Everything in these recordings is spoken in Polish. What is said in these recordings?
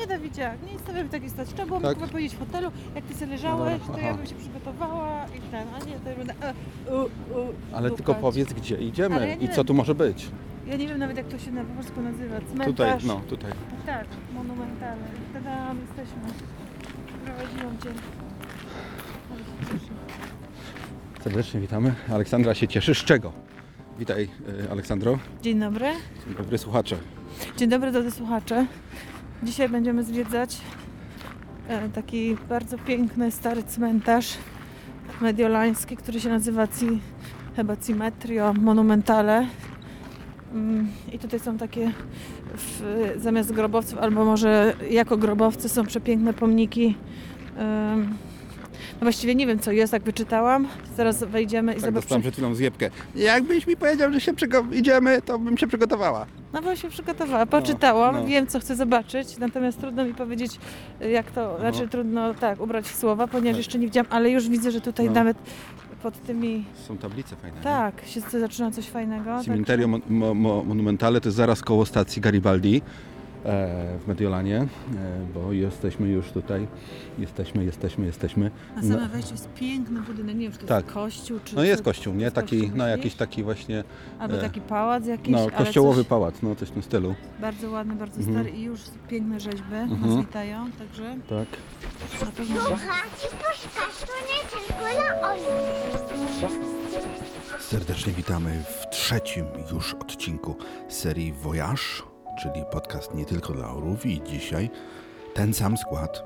Nie, Dawidziak, nie stawiam w takiej sytuacji. Trzeba było Tak? mi chyba powiedzieć w hotelu, jak ty sobie leżałeś, dobra, to ja aha. bym się przygotowała i ten, a nie, to ja będę e, u, u, Ale dupać. tylko powiedz, gdzie Ale idziemy ja nie i co wiem. tu może być. Ja nie wiem nawet jak to się na polsku nazywa. Cmentarz. Tutaj, no, tutaj. Tak, monumentalny. Tadam, jesteśmy. Prowadziłam cię. Ale się cieszę. Serdecznie witamy. Aleksandra się cieszy. Z czego? Witaj, y, Aleksandro. Dzień dobry. Dzień dobry słuchacze. Dzień dobry drodzy słuchacze. Dzisiaj będziemy zwiedzać e, taki bardzo piękny, stary cmentarz mediolański, który się nazywa Ci, chyba Cimetrio Monumentale. Mm, I tutaj są takie w, zamiast grobowców, albo może jako grobowcy są przepiękne pomniki. No właściwie nie wiem co jest, jak wyczytałam. Zaraz wejdziemy i Tak zobaczymy. dostałem przed chwilą zjebkę. Jakbyś mi powiedział, że się idziemy, to bym się przygotowała. No bo się przygotowała, poczytałam, no. wiem co chcę zobaczyć, natomiast trudno mi powiedzieć jak to, znaczy trudno tak ubrać w słowa, ponieważ Tak. jeszcze nie widziałam, ale już widzę, że tutaj No. nawet pod tymi, Są tablice fajne. nie? tak, się zaczyna coś fajnego. Cimentario Mon- Mo- Mo- Monumentale to jest zaraz koło stacji Garibaldi w Mediolanie, e, bo jesteśmy już tutaj. Jesteśmy, jesteśmy, jesteśmy. Na No. same wejście jest piękny budynek, nie wiem czy to Tak. jest kościół, czy No jest kościół, nie? Taki, kościół, no jakiś taki właśnie, Albo e, taki pałac jakiś, no kościołowy coś pałac, no coś w tym stylu. bardzo ładny, bardzo Mhm. stary i już piękne rzeźby Mhm. nas witają, także Tak. Serdecznie witamy w trzecim już odcinku serii Voyage, czyli podcast nie tylko dla orłów i dzisiaj ten sam skład,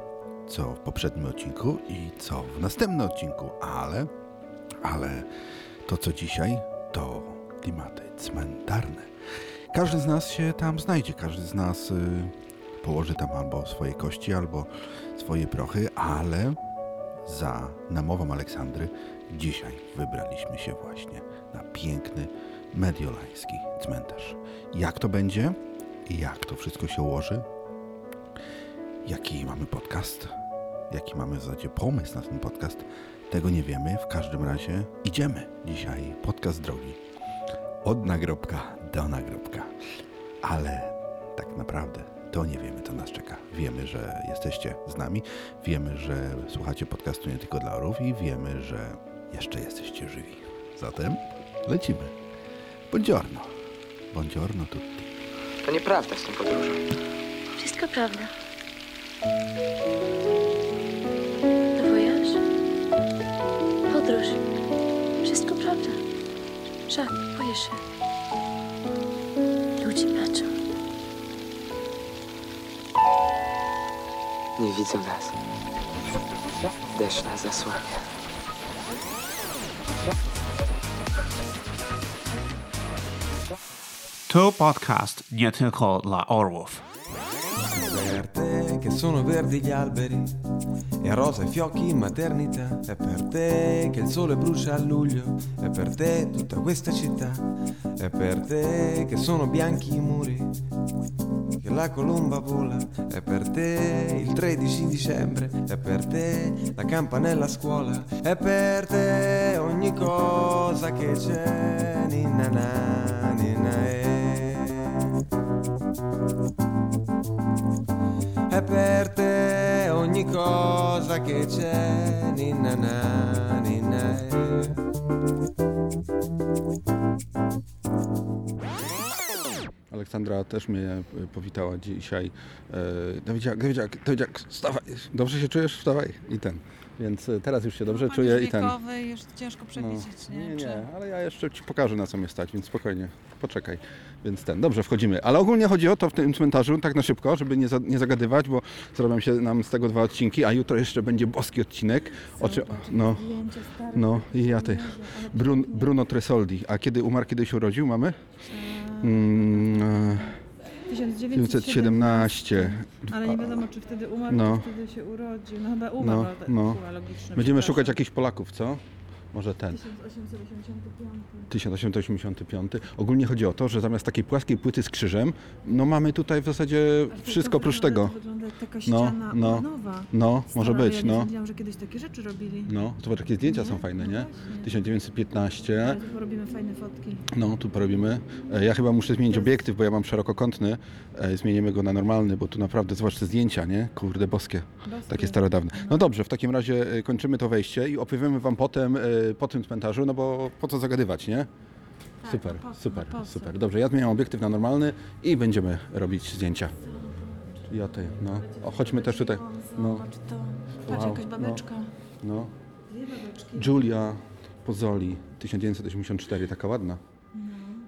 co w poprzednim odcinku i co w następnym odcinku, ale, ale to co dzisiaj to klimaty cmentarne. Każdy z nas się tam znajdzie, każdy z nas y, położy tam albo swoje kości, albo swoje prochy, ale za namową Aleksandry dzisiaj wybraliśmy się właśnie na piękny mediolański cmentarz. Jak to będzie? Jak to wszystko się ułoży? Jaki mamy podcast? Jaki mamy w zasadzie pomysł na ten podcast? Tego nie wiemy. W każdym razie idziemy dzisiaj. Podcast drogi. Od nagrobka do nagrobka. Ale tak naprawdę to nie wiemy, co nas czeka. Wiemy, że jesteście z nami. Wiemy, że słuchacie podcastu nie tylko dla orów i wiemy, że jeszcze jesteście żywi. Zatem lecimy. Buongiorno. Buongiorno tutti. To nieprawda z tą podróżą. Wszystko prawda. Wojaż? Podróż. Wszystko prawda. Żart, boję się. Ludzie płaczą. Nie widzą nas. Deszcz nas zasłania. To podcast nie tylko dla orłów. per te che sono verdi gli alberi e rosa i fiocchi in maternità. È per te che il sole brucia a luglio, è per te tutta questa città. È per te che sono bianchi i muri, che la colomba vola. È per te il 13 dicembre, è per te la campanella a scuola. È per te ogni cosa che c'è. Na, ninna per te ogni cosa che c'è, ninna na, ninna. Aleksandra też mnie y, powitała dzisiaj. E, Dawidziak, Dawidziak, Dawidziak, wstawaj. Dobrze się czujesz? Wstawaj. I ten. Więc y, teraz już się dobrze Pan czuję już i ten. wiekowy, już ciężko No, przewidzieć, nie? nie, Czy- nie, ale ja jeszcze Ci pokażę na co mnie stać, więc spokojnie, poczekaj. Więc ten, dobrze, wchodzimy. Ale ogólnie chodzi o to w tym cmentarzu, tak na szybko, żeby nie, za, nie zagadywać, bo zrobią się nam z tego dwa odcinki, a jutro jeszcze będzie boski odcinek. No, no i ja ty. Brun. Bruno Tresoldi. A kiedy umarł, kiedy się urodził, mamy? Mm, e, 1917. Ale nie wiadomo, czy wtedy umarł, No. czy wtedy się urodził. No chyba umarł, No, no. chyba logiczne. Będziemy szukać jakichś Polaków, co? Może ten. 1885. 1885. Ogólnie chodzi o to, że zamiast takiej płaskiej płyty z krzyżem, no mamy tutaj w zasadzie wszystko oprócz tego. wygląda jak taka No, ściana no. No, Stara, może być, no. sądziłam, że kiedyś takie rzeczy robili. No, zobacz, jakie zdjęcia Nie? są fajne, No nie? właśnie. 1915. Ale tu porobimy fajne fotki. No, tu porobimy. E, Ja chyba muszę zmienić obiektyw, bo ja mam szerokokątny. E, Zmienimy go na normalny, bo tu naprawdę, zobacz te zdjęcia, nie? Kurde, boskie. Boskie. Takie starodawne. No dobrze, w takim razie e, kończymy to wejście i opowiemy Wam potem po tym cmentarzu, no bo po co zagadywać, nie? Super, no po super, no po super. Dobrze, ja zmieniam obiektyw na normalny i będziemy robić zdjęcia. Ja tej, no. O, chodźmy też tutaj. No, Zobacz to. Patrz, Wow, jakaś babeczka. no. Dwie babeczki. Julia Pozzoli, 1984, taka ładna.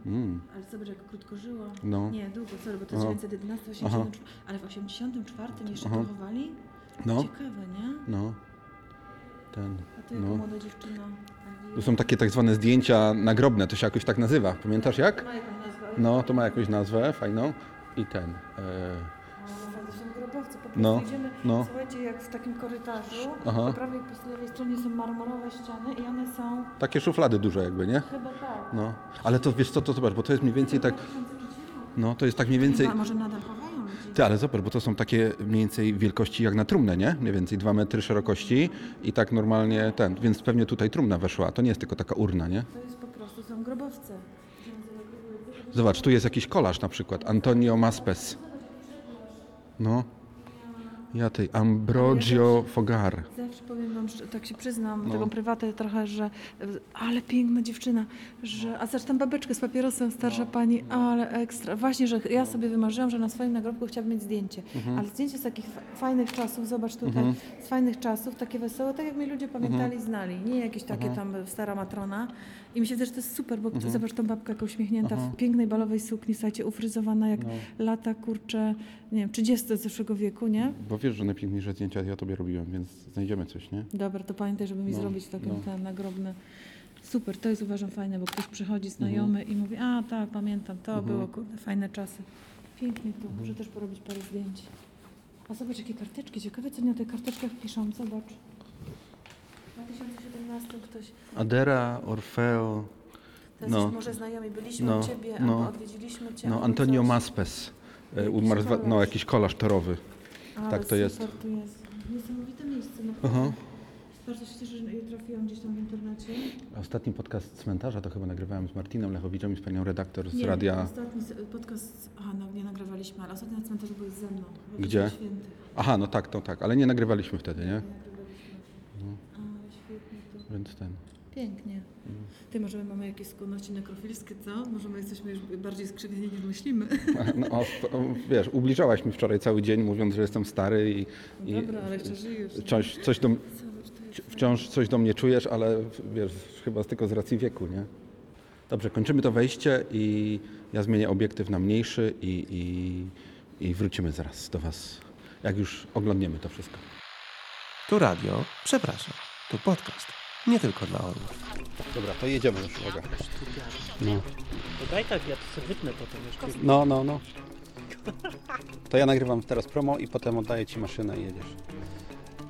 Mm. Ale zobacz, jak krótko żyła. No. Nie, długo, sorry, bo to jest Aha. 1911, Aha. 84, ale w 84 jeszcze Aha. pochowali? No, Ciekawe, nie? no. Ten, A to jaka no. młoda dziewczyna. Tu są takie tak zwane zdjęcia nagrobne, to się jakoś tak nazywa. Pamiętasz jak? Ma jakąś nazwę? No, to ma jakąś nazwę fajną. I ten. E, Ale to są grobowce, po prostu No, idziemy, no. słuchajcie, jak w takim korytarzu, Aha. po prawej i po lewej stronie są marmurowe ściany i one są takie szuflady duże jakby, nie? chyba tak. No. Ale to wiesz co, to zobacz, bo to jest mniej więcej tak. No, to jest tak mniej więcej. A może nadal chowają? Ty, ale zobacz, bo to są takie mniej więcej wielkości jak na trumnę, nie? Mniej więcej 2 metry szerokości i tak normalnie ten, więc pewnie tutaj trumna weszła. To nie jest tylko taka urna, nie? To jest po prostu, są grobowce. Zobacz, tu jest jakiś kolarz na przykład. Antonio Maspes. No. Ja tej Ambrogio Fogar. Zawsze powiem wam, tak się przyznam, No. taką prywatę trochę, że ale piękna dziewczyna, że, a zresztą babeczkę z papierosem, starsza No. pani, ale ekstra. Właśnie, że ja sobie wymarzyłam, że na swoim nagrobku chciałabym mieć zdjęcie. Mhm. Ale zdjęcie z takich fa- fajnych czasów, zobacz tutaj, z fajnych czasów, takie wesołe, tak jak mnie ludzie pamiętali, Mhm. znali. Nie jakieś takie tam e, stara matrona. I mi się wydaje, że to jest super, bo Mhm. zobacz tą babkę jaka uśmiechnięta w pięknej balowej sukni, słuchajcie, ufryzowana jak No. lata, kurcze, nie wiem, 30 z zeszłego wieku, nie? Bo wiesz, że najpiękniejsze zdjęcia ja tobie robiłem, więc znajdziemy coś, nie? Dobra, to pamiętaj, żeby mi No, zrobić takie no. te nagrobne. Super, to jest uważam fajne, bo ktoś przychodzi znajomy Mhm. i mówi, a tak, pamiętam, to było kurde, fajne czasy. Pięknie tu, Mhm. muszę też porobić parę zdjęć. A zobacz, jakie karteczki, ciekawe co oni na tych karteczkach piszą, zobacz. W 2017 ktoś, Adera, Orfeo, teraz No. już może znajomi, byliśmy No, u Ciebie, no. albo odwiedziliśmy Cię. no Antonio coś. Maspes. E, Umarł, no jakiś kolarz torowy. Ale tak to jest. tu jest. Niesamowite miejsce, Aha. naprawdę. Bardzo się cieszę, że je trafiłam gdzieś tam w internecie. Ostatni podcast cmentarza to chyba nagrywałem z Martinem Lechowiczem i z panią redaktor z Nie, radia. ostatni podcast, aha, no, nie nagrywaliśmy, ale ostatni na cmentarzu byłeś ze mną. Gdzie? Aha, no tak, to tak, ale nie nagrywaliśmy wtedy, nie? Nie nagrywaliśmy. Ale świetnie to. Więc ten. Pięknie. Ty, może my mamy jakieś skłonności nekrofilskie, co? Może my jesteśmy już bardziej skrzywieni niż myślimy. No, o, o, wiesz, ubliżałaś mi wczoraj cały dzień, mówiąc, że jestem stary i, i Dobra, ale jeszcze żyjesz. coś, coś do, wciąż coś do mnie czujesz, ale wiesz, chyba tylko z racji wieku, nie? Dobrze, kończymy to wejście i ja zmienię obiektyw na mniejszy i, i, i wrócimy zaraz do Was, jak już oglądniemy to wszystko. Tu radio, przepraszam, tu podcast. Nie tylko dla orłów. Dobra, to jedziemy już, uwaga. No, To daj tak, ja to sobie wytnę potem jeszcze. no, no. no. To ja nagrywam teraz promo i potem oddaję Ci maszynę i jedziesz.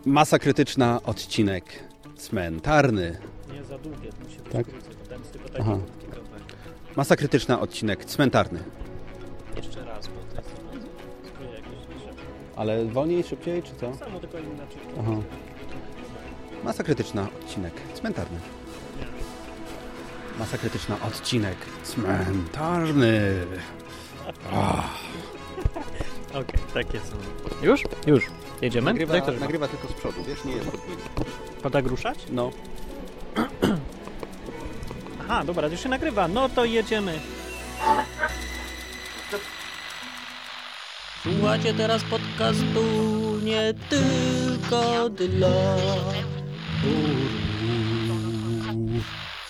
Masa krytyczna, odcinek cmentarny. Nie za długie, to się Tak? taki Aha. krótki kawałek. Masa krytyczna, odcinek cmentarny. Jeszcze raz, bo to jest zupełnie jakieś. Ale wolniej, szybciej, czy co? Samo tylko inaczej. Aha. Masa krytyczna, odcinek cmentarny. Masa krytyczna, odcinek cmentarny. Okej, takie są. Już? Już. Jedziemy? Nagrywa, ktoś- nagrywa tylko z przodu, wiesz, nie jest podwójnie. Ma tak ruszać? No. Aha, dobra, już się nagrywa. No to jedziemy. Słuchajcie teraz podcastu nie tylko dla.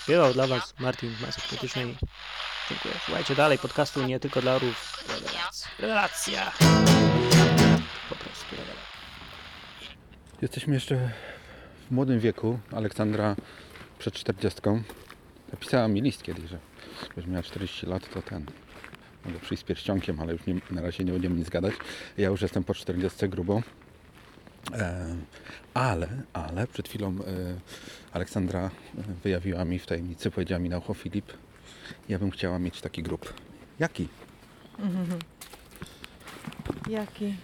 Śpiewał dla Was Martin Masy Krytycznej. Dziękuję. Słuchajcie dalej podcastu nie tylko dla. Rewelacja. Rewelacja. Po prostu rewelacja. Jesteśmy jeszcze w młodym wieku. Aleksandra przed 40. Napisała mi list kiedyś, że jak miała 40 lat, to ten. Mogę przyjść z pierścionkiem, ale już nie, na razie nie będziemy nic gadać. Ja już jestem po 40 grubo. E, ale, ale przed chwilą e, Aleksandra e, wyjawiła mi w tajemnicy, powiedziała mi na ucho Filip, ja bym chciała mieć taki grób. Jaki? Jaki?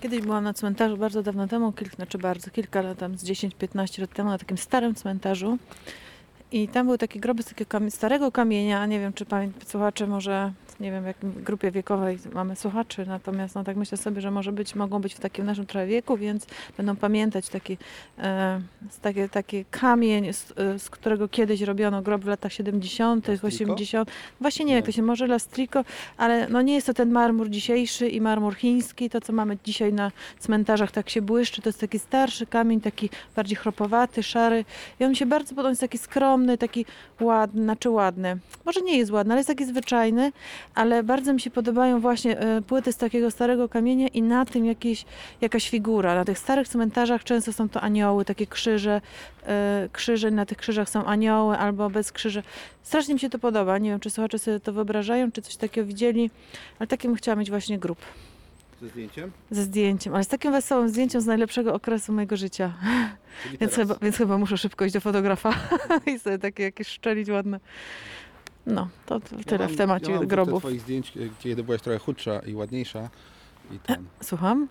Kiedyś byłam na cmentarzu bardzo dawno temu, kilka, znaczy bardzo, kilka lat, tam z 10-15 lat temu, na takim starym cmentarzu. I tam były takie groby z takiego kamie- starego kamienia. Nie wiem, czy pamię- słuchacze może, nie wiem, w jakim grupie wiekowej mamy słuchaczy, natomiast no tak myślę sobie, że może być, mogą być w takim naszym trochę wieku, więc będą pamiętać taki, e, z takie, taki kamień, z, e, z którego kiedyś robiono groby w latach 70., Lastriko? 80. Właśnie nie, jak Nie. to się może lastriko, ale no nie jest to ten marmur dzisiejszy i marmur chiński, to co mamy dzisiaj na cmentarzach tak się błyszczy, to jest taki starszy kamień, taki bardziej chropowaty, szary i on się bardzo podoba, jest taki skromny, taki ładny, znaczy ładny, może nie jest ładny, ale jest taki zwyczajny, ale bardzo mi się podobają właśnie e, płyty z takiego starego kamienia i na tym jakieś, jakaś figura. Na tych starych cmentarzach często są to anioły, takie krzyże, e, krzyże, na tych krzyżach są anioły albo bez krzyży. Strasznie mi się to podoba, nie wiem, czy słuchacze sobie to wyobrażają, czy coś takiego widzieli, ale takim chciałam mieć właśnie grup Ze zdjęciem? ze zdjęciem, ale z takim wesołym zdjęciem z najlepszego okresu mojego życia. Więc chyba, więc chyba muszę szybko iść do fotografa i sobie takie jakieś szczelić ładne. No, to, to Ja tyle mam- w temacie ja mam grobów. twoich zdjęć, e, kiedy byłaś trochę chudsza i ładniejsza. I tam. Słucham?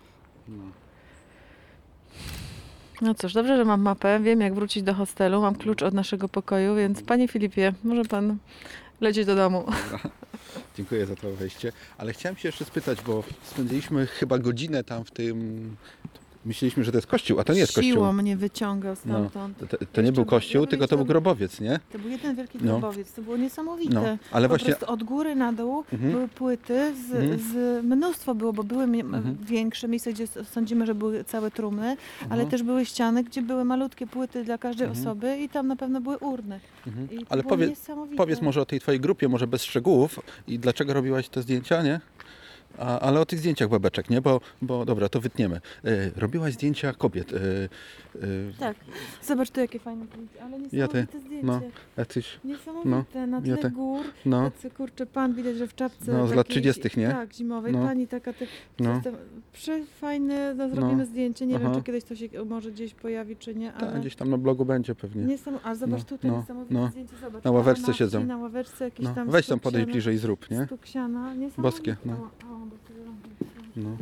No. No cóż, dobrze, że mam mapę, wiem jak wrócić do hostelu, mam klucz od naszego pokoju, więc panie Filipie, może pan lecieć do domu. Dziękuję za to wejście. Ale chciałem się jeszcze spytać, bo spędziliśmy chyba godzinę tam w tym. Myśleliśmy, że to jest kościół, a to nie jest kościół. Siłą mnie wyciągał No, stamtąd. to, to, to nie był kościół, tylko to był grobowiec, nie? To był jeden wielki No. grobowiec, to było niesamowite. No, ale po właśnie- prostu od góry na dół Mhm. były płyty, z, Mhm. z, mnóstwo było, bo były Mhm. większe miejsca, gdzie sądzimy, że były całe trumny, ale Mhm. też były ściany, gdzie były malutkie płyty dla każdej Mhm. osoby i tam na pewno były urny. Mhm. Ale powie, powiedz może o tej twojej grupie, może bez szczegółów i dlaczego robiłaś te zdjęcia, nie? A, ale o tych zdjęciach babeczek, nie? Bo, bo dobra, to wytniemy. E, robiłaś zdjęcia kobiet. E, Tak, zobacz tu jakie fajne zdjęcie, ale Ja niesamowite te- zdjęcie. no, jacyś, Niesamowite, na tle ja gór, no, tacy kurczę, pan widać, że w czapce No, z lat takiej- 30., nie? Tak, zimowej, No. pani taka, te, no. System, przefajne, no, zrobimy No. zdjęcie. Nie Aha. wiem, czy kiedyś to się może gdzieś pojawi, czy nie, Tak, ale gdzieś tam na blogu będzie pewnie. niesam... A zobacz No, tutaj no, niesamowite no. zdjęcie, zobacz. Na ławeczce Pana siedzą. Na ławeczce jakieś No, tam weź tam podejść bliżej, zrób, nie? Stuk siana, niesamowite. Boskie, no. No.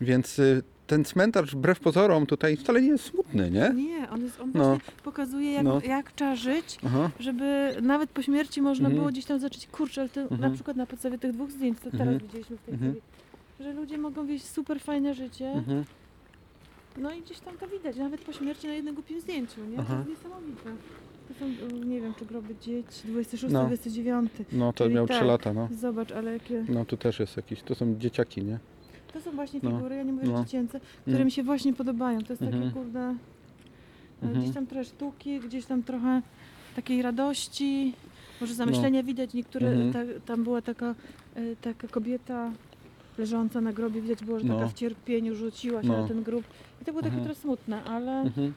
Więc y, ten cmentarz wbrew pozorom tutaj wcale nie jest smutny, nie? Nie, on, jest, on No. właśnie pokazuje, jak, No. jak trzeba żyć, Aha. żeby nawet po śmierci można Mhm. było gdzieś tam zacząć, kurczę, ale to na Mhm. przykład na podstawie tych dwóch zdjęć, co teraz Mhm. widzieliśmy w tej Mhm. chwili, że ludzie mogą wieść super fajne życie, Mhm. no i gdzieś tam to widać, nawet po śmierci na jednym głupim zdjęciu, nie? To Aha. jest niesamowite. To są, nie wiem, czy groby dzieci, 26, No. 29. No to miał 3 tak. lata, no. Zobacz, ale jakie... No tu też jest jakiś, to są dzieciaki, nie? To są właśnie No. figury, ja nie mówię, No. że dziecięce, które Mm. mi się właśnie podobają. To jest takie, Mhm. kurde, e, Mhm. gdzieś tam trochę sztuki, gdzieś tam trochę takiej radości, może zamyślenia widać. Niektóre, Mhm. ta, tam była taka, e, taka kobieta leżąca na grobie, widać było, że No. taka w cierpieniu rzuciła się No. na ten grób. I to było takie Mhm. trochę smutne, ale Mhm.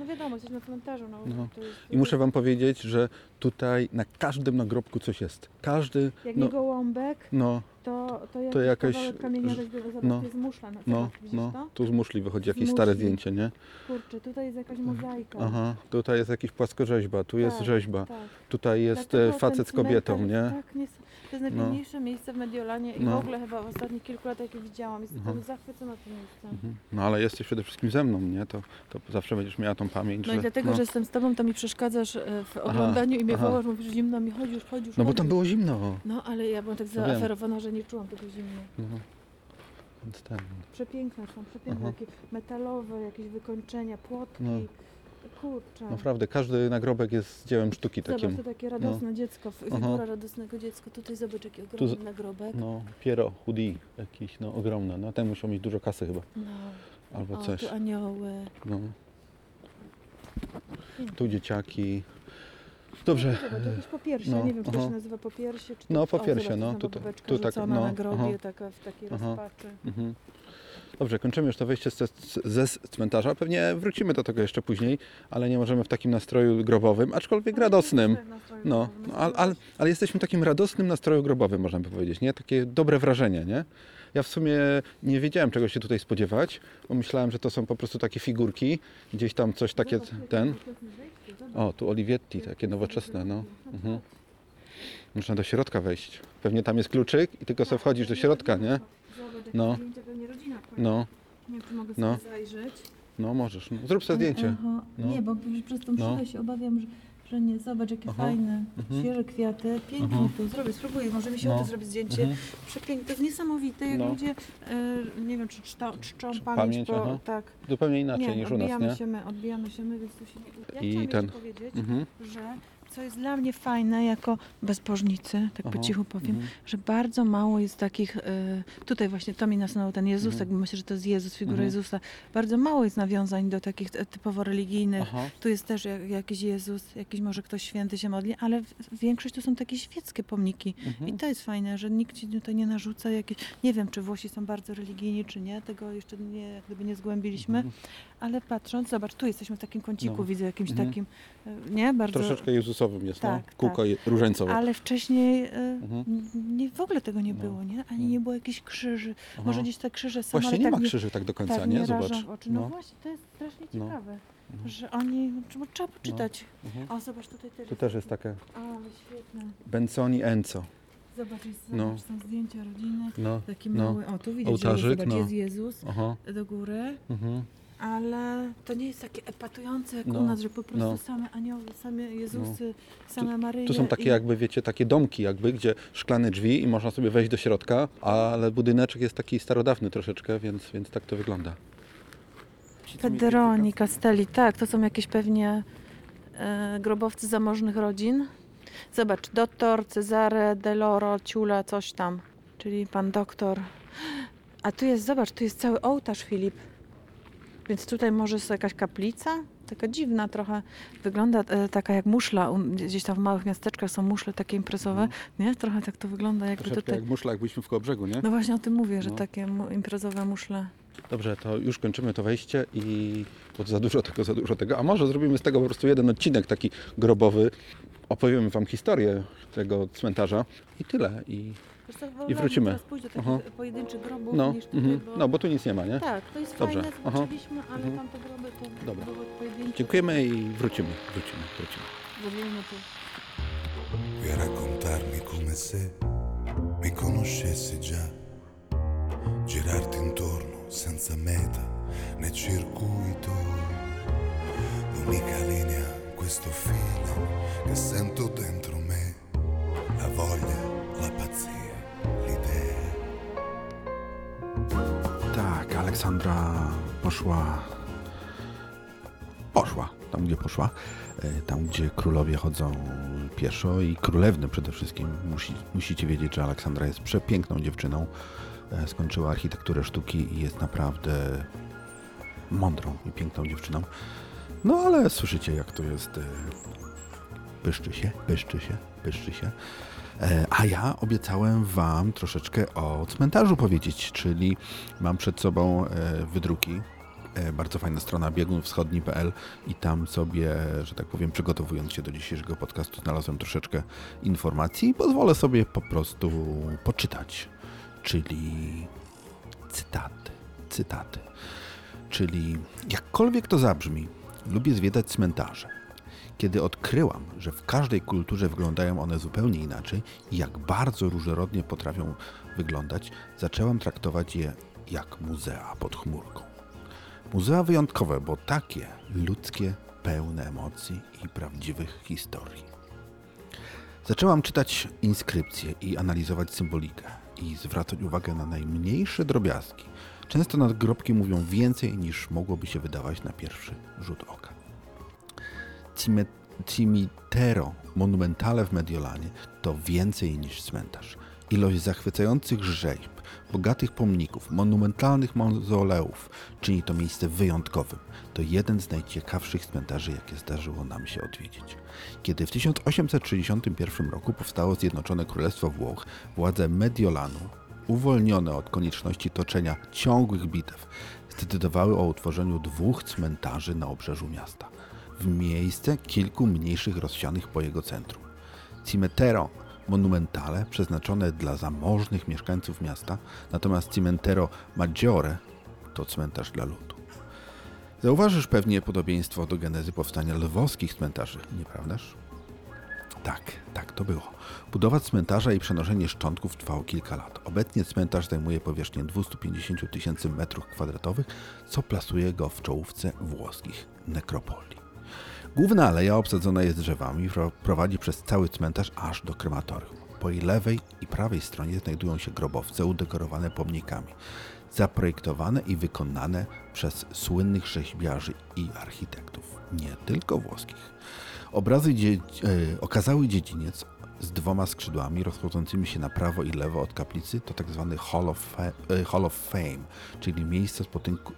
no wiadomo, jesteś na cmentarzu. No, No. To jest, I muszę wam powiedzieć, że tutaj na każdym nagrobku coś jest. Każdy, Jak no, nie gołąbek, no, to, to, jakiś to jakaś- kamienia weźmie, zobacz, no, jest muszla. Na no, no, to? tu z muszli wychodzi jakieś stare muszli. zdjęcie, nie? Kurczę, tutaj jest jakaś mozaika. Aha, tutaj jest jakiś płaskorzeźba, tu jest Tak, rzeźba, Tak. tutaj jest Dlatego e, facet z kobietą, nie? jest Tak, nies- to jest No. najpiękniejsze miejsce w Mediolanie i w No. ogóle chyba w ostatnich kilku latach, jakie widziałam. Jestem Mhm. zachwycona tym miejscem. Mhm. No ale jesteś przede wszystkim ze mną, nie? To, to zawsze będziesz miała tą pamięć, No i dlatego, no. że jestem z tobą, to mi przeszkadzasz e, w oglądaniu i mnie aha. wołasz, mówisz zimno mi, chodź już, chodź już. No bo chodź tam już. było zimno. No ale ja byłam tak wiem. zaaferowana, że nie czułam tego zimna. No. Więc ten. Przepiękne są, przepiękne, Aha. takie metalowe, jakieś wykończenia, płotki. No. Kurczę. Naprawdę, każdy nagrobek jest dziełem sztuki Zobacz, takim. to takie radosne dziecko, Aha. figura radosnego dziecka. Tutaj zobacz, jaki ogromny nagrobek. No, Piero Hoodie, jakiś, no ogromne. No ten musiał mieć dużo kasy chyba, No. albo O, coś. tu anioły. No. Tu dzieciaki. Dobrze. Zobacz, jakieś popiersie, no, nie wiem, czy to aha. się nazywa popiersie, czy No, to... popiersie, o, zobacz, no, tutaj- babeczka tu tak, no, na grobie, aha. taka w takiej Aha. rozpaczy. Mhm. Dobrze, kończymy już to wejście ze, cmentarza. Pewnie wrócimy do tego jeszcze później, ale nie możemy w takim nastroju grobowym, aczkolwiek radosnym. No, no ale, ale, ale jesteśmy w takim radosnym nastroju grobowym, można by powiedzieć, nie? Takie dobre wrażenie, nie? Ja w sumie nie wiedziałem, czego się tutaj spodziewać, bo myślałem, że to są po prostu takie figurki, gdzieś tam coś takie, ten... O, tu Olivetti, takie nowoczesne, no. Mhm. Można do środka wejść. Pewnie tam jest kluczyk i tylko sobie wchodzisz do środka, nie? Zobacz, No. zdjęcia pewnie rodzina wchodzi. No, Nie wiem, czy mogę No. sobie zajrzeć. no możesz. No. Zrób sobie zdjęcie. Aha. No. Nie, bo przez tą No. szybę się obawiam, że, że nie. Zobacz, jakie Aha. fajne, Mhm. świeże kwiaty. Pięknie Aha. tu. Zrobię, spróbuję. Może mi się No. uda zrobić zdjęcie. Mhm. Przepiękne. To jest niesamowite, jak No. ludzie, e, nie wiem, czy czczą, czczą Czy pamięć, pamięć, bo aha. tak. Zupełnie inaczej nie, niż u nas, odbijamy nie? się my, odbijamy się my, więc tu się nie... Ja I chciałam ten- jeszcze powiedzieć, Mhm. że co jest dla mnie fajne jako bezbożnicy, tak po Aha, cichu powiem, mhm. że bardzo mało jest takich, y, tutaj właśnie to mi nasunął ten Jezusek, Mhm. myślę, że to jest Jezus, figura Mhm. Jezusa. Bardzo mało jest nawiązań do takich typowo religijnych. Aha. Tu jest też jak, jakiś Jezus, jakiś może ktoś święty się modli, ale większość to są takie świeckie pomniki. Mhm. I to jest fajne, że nikt ci tutaj nie narzuca jakieś... Nie wiem, czy Włosi są bardzo religijni, czy nie, tego jeszcze nie, gdyby nie zgłębiliśmy, Mhm. Ale patrząc, zobacz, tu jesteśmy w takim kąciku, No. widzę jakimś Mhm. takim, e, nie, bardzo... Troszeczkę Jezusowym jest, Tak, no. Kółko tak. różańcowe. Ale wcześniej y, Mhm. nie, w ogóle tego nie No. było, nie? Ani No. nie było jakichś krzyży. Aha. Może gdzieś te krzyże są, Właśnie nie tak ma krzyży tak do końca, tak nie? Zobacz. No, No. właśnie, to jest strasznie No. ciekawe, Mhm. że oni, trzeba, poczytać. Mhm. O, zobacz, tutaj też Tu też jest takie Ale świetne. Benzoni Enzo. Zobacz, jest, No. zobacz, są zdjęcia rodziny. No, Taki no. mały, o tu widać, Ołtarzyk, zobacz, no. jest Jezus Aha. do góry, Mhm. Ale to nie jest takie epatujące jak No, u nas, że po prostu no. same anioły, same Jezusy, same Maryje. Tu są takie i- jakby, wiecie, takie domki jakby, gdzie szklane drzwi i można sobie wejść do środka, ale budyneczek jest taki starodawny troszeczkę, więc, więc tak to wygląda. Federoni, Castelli, tak, to są jakieś pewnie e, grobowcy zamożnych rodzin. Zobacz, doktor, Cezare, Deloro, Ciula, coś tam, czyli pan doktor. A tu jest, zobacz, tu jest cały ołtarz, Filip. Więc tutaj może jest jakaś kaplica? Taka dziwna trochę. Wygląda e, taka jak muszla. Gdzieś tam w małych miasteczkach są muszle takie imprezowe. Nie? Trochę tak to wygląda jakby Troszeczkę tutaj. jak muszla, jak byliśmy w Kołobrzegu, nie? No właśnie o tym mówię, że No. takie imprezowe muszle. Dobrze, to już kończymy to wejście i bo za dużo tego, za dużo tego. A może zrobimy z tego po prostu jeden odcinek taki grobowy. Opowiemy wam historię tego cmentarza i tyle. I Wiesz co, I wrócimy. teraz pójść do takich Aha. pojedynczych grobów no, niż tutaj, mhm. bo... no, bo tu nic nie ma, nie? Tak, to jest Dobrze, fajne, aha. zobaczyliśmy, ale Mhm. tamte groby to Dobra. były pojedyncze. Dziękujemy i wrócimy, wrócimy, wrócimy. Zrobimy tu. Vuoi raccontarmi come se mi conoscessi già, girarti intorno senza meta né circuito, l'unica linea, questo feeling che sento dentro me, la voglia, Aleksandra poszła. Poszła tam, gdzie poszła. E, Tam, gdzie królowie chodzą pieszo i królewny przede wszystkim. Musi, musicie wiedzieć, że Aleksandra jest przepiękną dziewczyną. E, Skończyła architekturę sztuki i jest naprawdę mądrą i piękną dziewczyną. No ale słyszycie, jak to jest. e, Pyszczy się, pyszczy się, pyszczy się. E, A ja obiecałem Wam troszeczkę o cmentarzu powiedzieć, czyli mam przed sobą e, wydruki. E, Bardzo fajna strona biegunwschodni.pl i tam sobie, że tak powiem, przygotowując się do dzisiejszego podcastu, znalazłem troszeczkę informacji i pozwolę sobie po prostu poczytać. Czyli cytaty, cytaty. Czyli jakkolwiek to zabrzmi, lubię zwiedzać cmentarze. Kiedy odkryłam, że w każdej kulturze wyglądają one zupełnie inaczej i jak bardzo różnorodnie potrafią wyglądać, zaczęłam traktować je jak muzea pod chmurką. Muzea wyjątkowe, bo takie ludzkie, pełne emocji i prawdziwych historii. Zaczęłam czytać inskrypcje i analizować symbolikę i zwracać uwagę na najmniejsze drobiazgi. Często nadgrobki mówią więcej niż mogłoby się wydawać na pierwszy rzut oka. Cimitero monumentale w Mediolanie to więcej niż cmentarz. Ilość zachwycających rzeźb, bogatych pomników, monumentalnych mauzoleów czyni to miejsce wyjątkowym. To jeden z najciekawszych cmentarzy, jakie zdarzyło nam się odwiedzić. Kiedy w 1861 roku powstało Zjednoczone Królestwo Włoch, władze Mediolanu, uwolnione od konieczności toczenia ciągłych bitew, zdecydowały o utworzeniu dwóch cmentarzy na obrzeżu miasta, w miejsce kilku mniejszych rozsianych po jego centrum. Cimetero monumentale przeznaczone dla zamożnych mieszkańców miasta, natomiast Cimentero Maggiore to cmentarz dla ludu. Zauważysz pewnie podobieństwo do genezy powstania lwowskich cmentarzy, nieprawdaż? Tak, tak to było. Budowa cmentarza i przenoszenie szczątków trwało kilka lat. Obecnie cmentarz zajmuje powierzchnię 250 tysięcy metrów kwadratowych, co plasuje go w czołówce włoskich nekropolii. Główna aleja obsadzona jest drzewami, pro- prowadzi przez cały cmentarz aż do krematorium. Po jej lewej i prawej stronie znajdują się grobowce udekorowane pomnikami, zaprojektowane i wykonane przez słynnych rzeźbiarzy i architektów, nie tylko włoskich. Obrazy dzie- e, okazały dziedziniec z dwoma skrzydłami rozchodzącymi się na prawo i lewo od kaplicy to tak zwany Hall of, e, Hall of Fame, czyli miejsce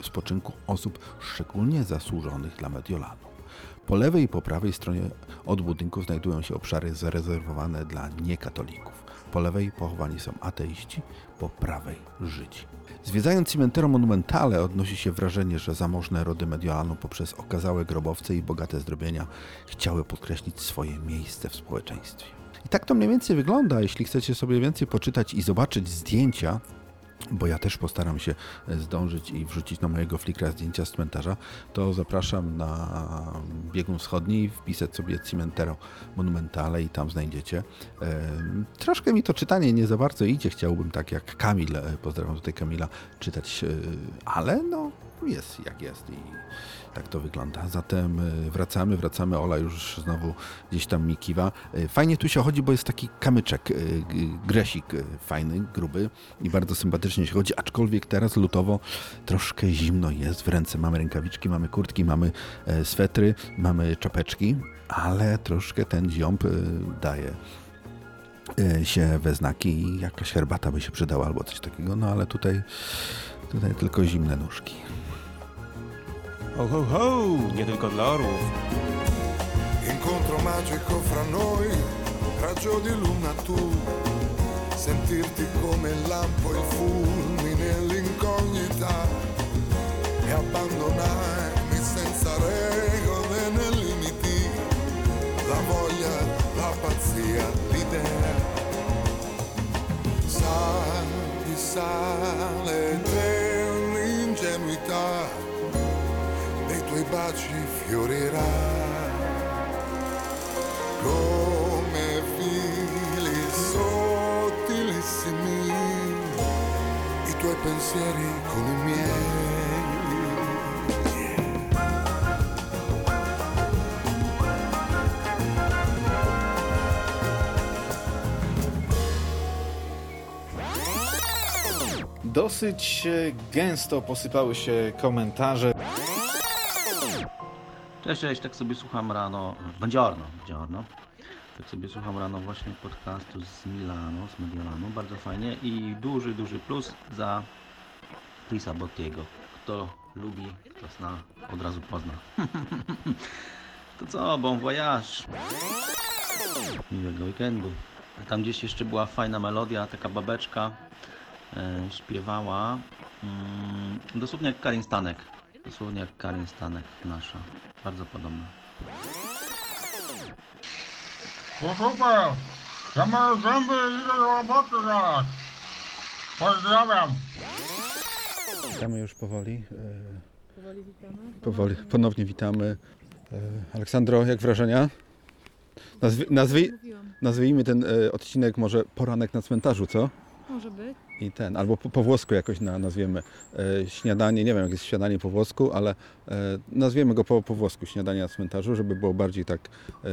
spoczynku osób szczególnie zasłużonych dla Mediolanu. Po lewej i po prawej stronie od budynku znajdują się obszary zarezerwowane dla niekatolików. Po lewej pochowani są ateiści, po prawej Żydzi. Zwiedzając Cimentero Monumentale odnosi się wrażenie, że zamożne rody Mediolanu poprzez okazałe grobowce i bogate zdrobienia chciały podkreślić swoje miejsce w społeczeństwie. I tak to mniej więcej wygląda. Jeśli chcecie sobie więcej poczytać i zobaczyć zdjęcia, bo ja też postaram się e, zdążyć i wrzucić na mojego flikra zdjęcia z cmentarza, to zapraszam na biegun wschodni, wpisać sobie Cimentero Monumentale i tam znajdziecie. Em, Troszkę mi to czytanie nie za bardzo idzie, chciałbym tak jak Kamil, e, pozdrawiam tutaj Kamila, czytać, e, ale no jest jak jest i tak to wygląda. Zatem e, wracamy, wracamy. Ola już znowu gdzieś tam mi kiwa. E, Fajnie tu się chodzi, bo jest taki kamyczek, e, gresik fajny, gruby i bardzo sympatycznie się chodzi, aczkolwiek teraz lutowo troszkę zimno jest. W ręce mamy rękawiczki, mamy kurtki, mamy swetry, mamy czapeczki, ale troszkę ten ziąb daje się we znaki i jakaś herbata by się przydała albo coś takiego, no ale tutaj, tutaj tylko zimne nóżki. Ho, ho, ho! Nie tylko dla orłów. Incontro magico fra noi, raggio di luna tu, sentirti come il lampo, il fulmine, l'incognita e abbandonarmi senza regole né limiti, la voglia, la pazzia, l'idea. Sa di sale baci fiorirà come fili sottilissimi, i tuoi pensieri con i miei. Dosyć e, gęsto posypały się komentarze. Cześć, tak sobie słucham rano, buongiorno, buongiorno. Tak sobie słucham rano właśnie podcastu z Milano, z Mediolanu, bardzo fajnie i duży, duży plus za Chrisa Bottiego. Kto lubi, to zna, od razu pozna. to co, bon voyage. Miłego weekendu. Tam gdzieś jeszcze była fajna melodia, taka babeczka e, śpiewała, mm, dosłownie jak Karin Stanek. Dosłownie jak Karin Stanek nasza. Bardzo podobna. No super! Ja mam zęby i idę do roboty zaraz. Pozdrawiam. Witamy już powoli. e, Powoli witamy. Powoli, ponownie witamy. E, Aleksandro, jak wrażenia? Nazwi, Mówiłam. nazwijmy ten e, odcinek może poranek na cmentarzu, co? Może być. I ten, albo po, po włosku jakoś na, nazwiemy e, śniadanie, nie wiem jak jest śniadanie po włosku, ale e, nazwiemy go po, po włosku śniadanie na cmentarzu, żeby było bardziej tak e,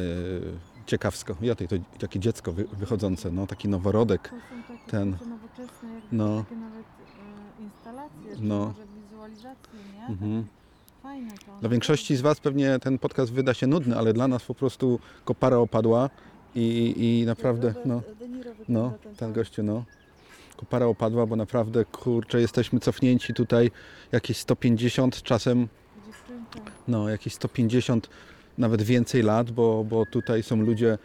ciekawsko. Ja tutaj to takie dziecko wy, wychodzące, no taki noworodek. To są takie ten, nowoczesne, jak no. takie nawet e, instalacje, czy No. może wizualizacje, nie? Mhm. Fajne to. Dla większości z Was pewnie ten podcast wyda się nudny, ale dla nas po prostu kopara opadła i, i naprawdę, no, no, ten gościu, no, kopara opadła, bo naprawdę, kurczę, jesteśmy cofnięci tutaj jakieś 150, czasem, no, jakieś 150, nawet więcej lat, bo, bo tutaj są ludzie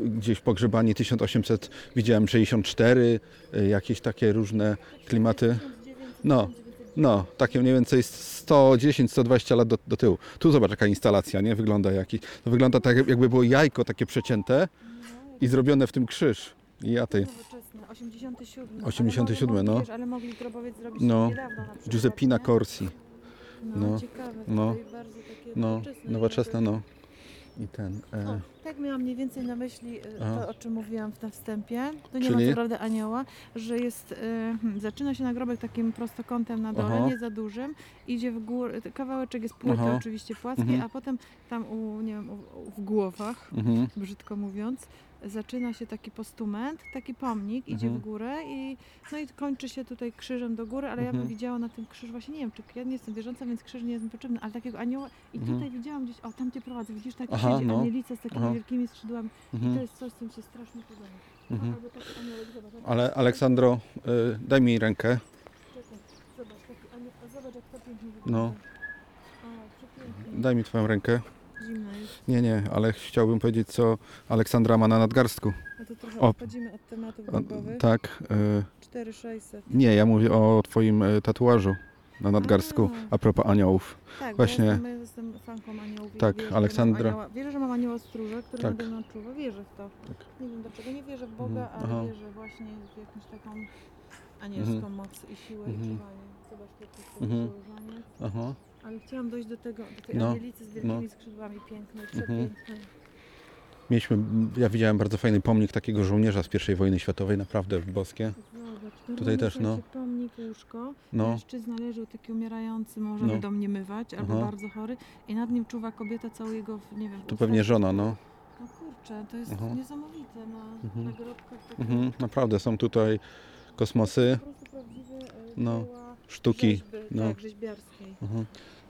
gdzieś pogrzebani 1800, widziałem 64, y, jakieś takie różne klimaty. No, no, takie mniej więcej 110-120 lat do, do tyłu. Tu zobacz jaka instalacja, nie? Wygląda jakiś, to wygląda tak jakby było jajko takie przecięte i zrobione w tym krzyż. I ja Nowoczesne, 87. 87, ale mogli, no. Wiesz, ale mogli grobowiec zrobić no, niedawno na przykład, Giuseppina nie? Corsi. No, No, ciekawe, no, bardzo takie no, nowoczesne nowoczesne, no. I ten. O, E, tak miałam mniej więcej na myśli e, Aha. to, o czym mówiłam na wstępie. To nie Czyli? ma co prawda anioła, że jest, e, hmm, zaczyna się nagrobek takim prostokątem na dole, Aha. nie za dużym, idzie w górę, kawałeczek jest płyty Aha. oczywiście płaski, Mhm. a potem tam u, nie wiem, u, u, w głowach, Mhm. brzydko mówiąc, zaczyna się taki postument, taki pomnik, idzie Mhm. w górę i no i kończy się tutaj krzyżem do góry, ale ja Mhm. bym widziała na tym krzyż, właśnie nie wiem, czy ja nie jestem wierząca, więc krzyż nie jest mi potrzebny, ale takiego anioła i Mhm. tutaj widziałam gdzieś, o tam cię prowadzę, widzisz taki Aha, siedzi no. anielica z takimi Aha. wielkimi skrzydłami Mhm. i to jest coś, co mi się strasznie podoba. Mhm. Ale Aleksandro, e, daj mi rękę. Zobacz, taki anioł, zobacz jak to pięknie wygląda. No. O, przepięknie. Daj mi twoją rękę. Zimno jest. Nie, nie, ale chciałbym powiedzieć, co Aleksandra ma na nadgarstku. No to trochę O, odchodzimy od tematów o, grobowych. tak. E, 4600. nie, ja mówię o twoim e, tatuażu na nadgarstku, a propos aniołów. Tak, Właśnie. Bo ja jestem, jestem fanką aniołów. Tak, wierzę, Aleksandra. Anioła, wierzę, że mam anioła stróża, który Tak. nade mną czuwa. Wierzę w to. Nie wiem dlaczego. Nie wierzę w Boga, Mhm, ale aha. wierzę właśnie w jakąś taką anielską Mhm. moc i siłę Mhm. i czuwanie. Zobacz, to jest Mhm. Aha. Ale chciałam dojść do tego, do tej No, z wielkimi no. skrzydłami pięknej, Mhm. przepięknej. Mieliśmy, ja widziałem bardzo fajny pomnik takiego żołnierza z I wojny światowej, naprawdę boskie. Zobacz, Tutaj też, no. pomnik, łóżko. No. Mężczyzna leży taki umierający, może No. domniemywać, albo Aha. bardzo chory. I nad nim czuwa kobieta cały jego, nie wiem... To pewnie żona, no. No kurczę, to jest Aha. niesamowite na Mhm. nagrobkach takie Mhm, naprawdę są tutaj kosmosy, e, no, sztuki. rzeźby, No. tak, rzeźbiarskiej. Mhm.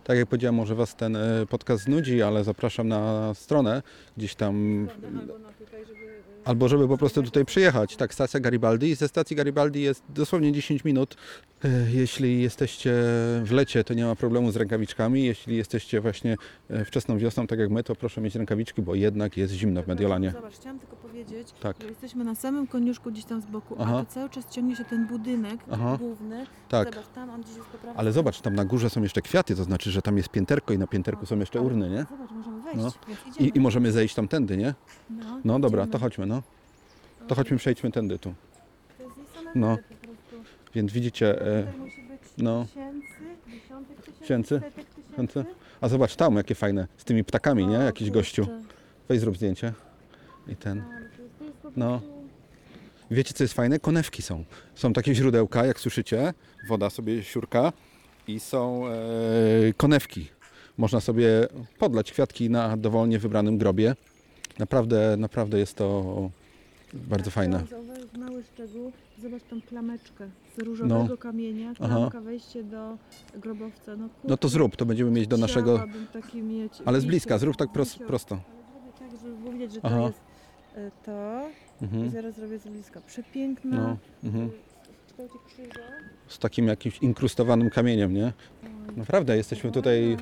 Tak jak powiedziałem, może Was ten e, podcast znudzi, ale zapraszam na stronę gdzieś tam. Albo żeby... po prostu tutaj przyjechać. Tak, stacja Garibaldi. Ze stacji Garibaldi jest dosłownie 10 minut. E, Jeśli jesteście w lecie, to nie ma problemu z rękawiczkami. Jeśli jesteście właśnie e, wczesną wiosną, tak jak my, to proszę mieć rękawiczki, bo jednak jest zimno w Mediolanie. Zobacz, chciałam tylko powiedzieć, Tak. że jesteśmy na samym koniuszku gdzieś tam z boku, Aha. a tu cały czas ciągnie się ten budynek Aha. główny. Tak. Zobacz, tam on gdzieś jest po prawej Ale zobacz, tam na górze są jeszcze kwiaty, to znaczy, że tam jest pięterko i na pięterku są jeszcze urny, nie? Zobacz, możemy wejść, No. więc idziemy. I, I możemy zejść tamtędy, nie? No, No dobra, to chodźmy, no. To chodźmy, przejdźmy tędy tu. To jest niesamowite No. po prostu. Więc widzicie, e, Tutaj musi być no. tysięcy, dziesiątek tysięcy, Tysięcy? setek tysięcy. Tysięcy? A zobacz tam, jakie fajne, z tymi ptakami, nie? Jakiś gościu. Weź zrób zdjęcie. I ten. No, No. Wiecie, co jest fajne? Konewki są. Są takie źródełka, jak słyszycie. Woda sobie siurka. I są e, konewki. Można sobie podlać kwiatki na dowolnie wybranym grobie. Naprawdę, naprawdę jest to bardzo fajne. Mały szczegół. Zobacz tą klameczkę z różowego No. klamenia. Aha. Klamka wejście do grobowca. No, No to zrób, to będziemy mieć do naszego... Chciałabym taki mieć Ale z wisior, bliska, zrób tak pros- wisior. prosto. Ale zrobię tak, żeby widać, że Aha. to jest e, to. Mhm. I zaraz zrobię z bliska. Przepiękna. No, mhm. W kształcie krzyża. Z takim jakimś inkrustowanym kamieniem, nie? Naprawdę, jesteśmy tutaj...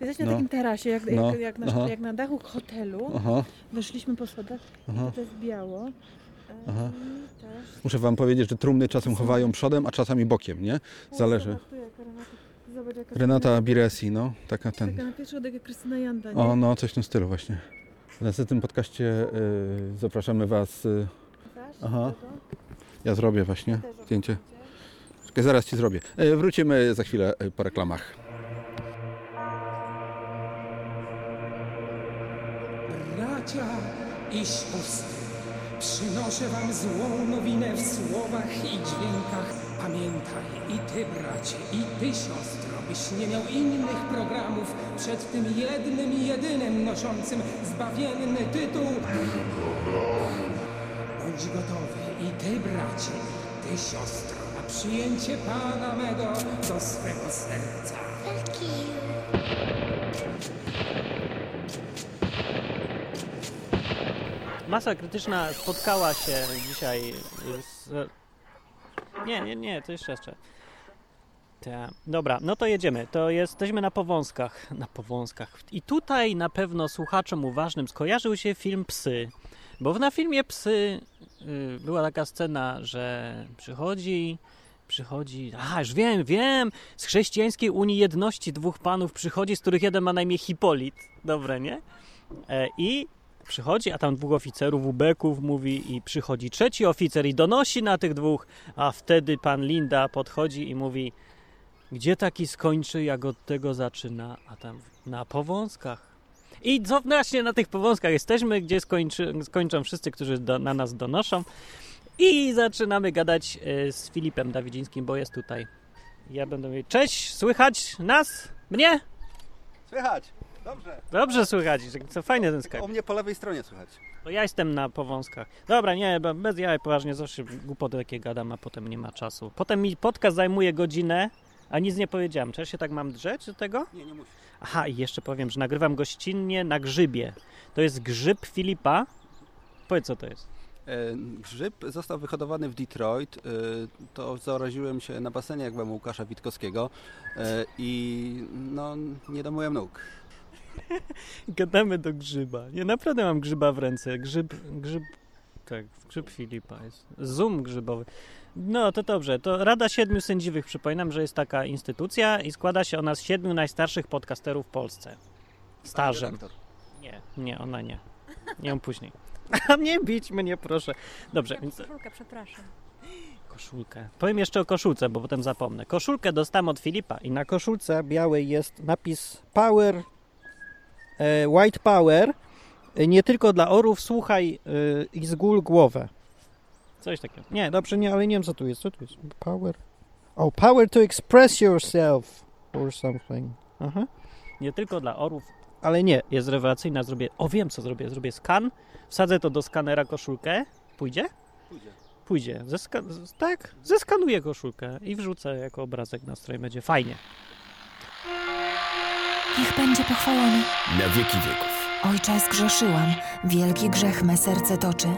Jesteśmy na No. takim tarasie, jak, No. jak, jak, na, jak na dachu hotelu. Aha. Weszliśmy po schodach Aha. i to jest biało. E, Aha. Też Muszę wam powiedzieć, że trumny czasem chowają przodem, a czasami bokiem, nie? Zależy. Zobacz, tu jaka Renata, Biresi, no, taka ten. Taka na pierwszy oddech jak Krystyna Janda, nie? O, no, coś w tym stylu właśnie. W następnym podcaście y, zapraszamy was. Y, Chcesz? aha. Ja zrobię właśnie zdjęcie. Czekaj, zaraz ci zrobię. Y, wrócimy za chwilę y, po reklamach. Bracia i siostry, przynoszę wam złą nowinę w słowach i dźwiękach. Pamiętaj i ty bracie, i ty siostro, byś nie miał innych programów przed tym jednym i jedynym noszącym zbawienny tytuł. Bądź gotowy i ty bracie, i ty siostro, na przyjęcie Pana mego do swego serca. Masa krytyczna spotkała się dzisiaj z... Nie, nie, nie, to jeszcze jeszcze. Ta. Dobra, no to jedziemy. To jesteśmy na Powązkach. Na Powązkach. I tutaj na pewno słuchaczom uważnym skojarzył się film Psy. Bo na filmie Psy y, była taka scena, że przychodzi, przychodzi, aha, już wiem, wiem, z chrześcijańskiej Unii Jedności dwóch panów przychodzi, z których jeden ma na imię Hipolit. Dobre, nie? E, I przychodzi, a tam dwóch oficerów ubeków mówi i przychodzi trzeci oficer i donosi na tych dwóch, a wtedy pan Linda podchodzi i mówi gdzie taki skończy, jak od tego zaczyna, a tam na powązkach. I co właśnie na tych powązkach jesteśmy, gdzie skończy, skończą wszyscy, którzy do, na nas donoszą. I zaczynamy gadać e, z Filipem Dawidzińskim, bo jest tutaj. Ja będę mówić, cześć, słychać nas? Mnie? Słychać, dobrze. Dobrze słychać, co fajny ten Skype. O mnie po lewej stronie słychać. To ja jestem na powązkach. Dobra, nie, be- bez jaj, poważnie, zawsze głupoty takie gadam, a potem nie ma czasu. Potem mi podcast zajmuje godzinę, a nic nie powiedziałem. Czy ja się tak mam drzeć do tego? Nie, nie musisz. Aha, i jeszcze powiem, że nagrywam gościnnie na grzybie. To jest grzyb Filipa. Powiedz, co to jest. E, Grzyb został wyhodowany w Detroit. E, To zaraziłem się na basenie, jak byłem Łukasza Witkowskiego e, i no, nie do moich nóg. Gadamy do grzyba. Nie, naprawdę mam grzyba w ręce. Grzyb, grzyb, tak, grzyb Filipa jest. Zoom grzybowy. No, to dobrze. To Rada Siedmiu Sędziwych, przypominam, że jest taka instytucja i składa się ona z siedmiu najstarszych podcasterów w Polsce. Stażem. Nie, nie, ona nie. Nie, on później. A nie bić mnie, proszę. Dobrze, więc Koszulkę, przepraszam. koszulkę. Powiem jeszcze o koszulce, bo potem zapomnę. Koszulkę dostałem od Filipa i na koszulce białej jest napis Power, White Power. E, Nie tylko dla orów, słuchaj e, i zgól głowę. Coś takiego. Nie, dobrze, nie, ale nie wiem co tu jest. Co tu jest? Power. Oh, power to express yourself or something. Aha. Nie tylko dla orów, ale nie, jest rewelacyjna. Zrobię, o wiem co zrobię. Zrobię skan, wsadzę to do skanera koszulkę. Pójdzie? Pójdzie. Pójdzie. Zeska- tak, zeskanuję koszulkę i wrzucę jako obrazek na stronie. Będzie fajnie. Niech będzie pochwalony. Na wieki wieków. Ojcze, zgrzeszyłam. Wielki grzech me serce toczy.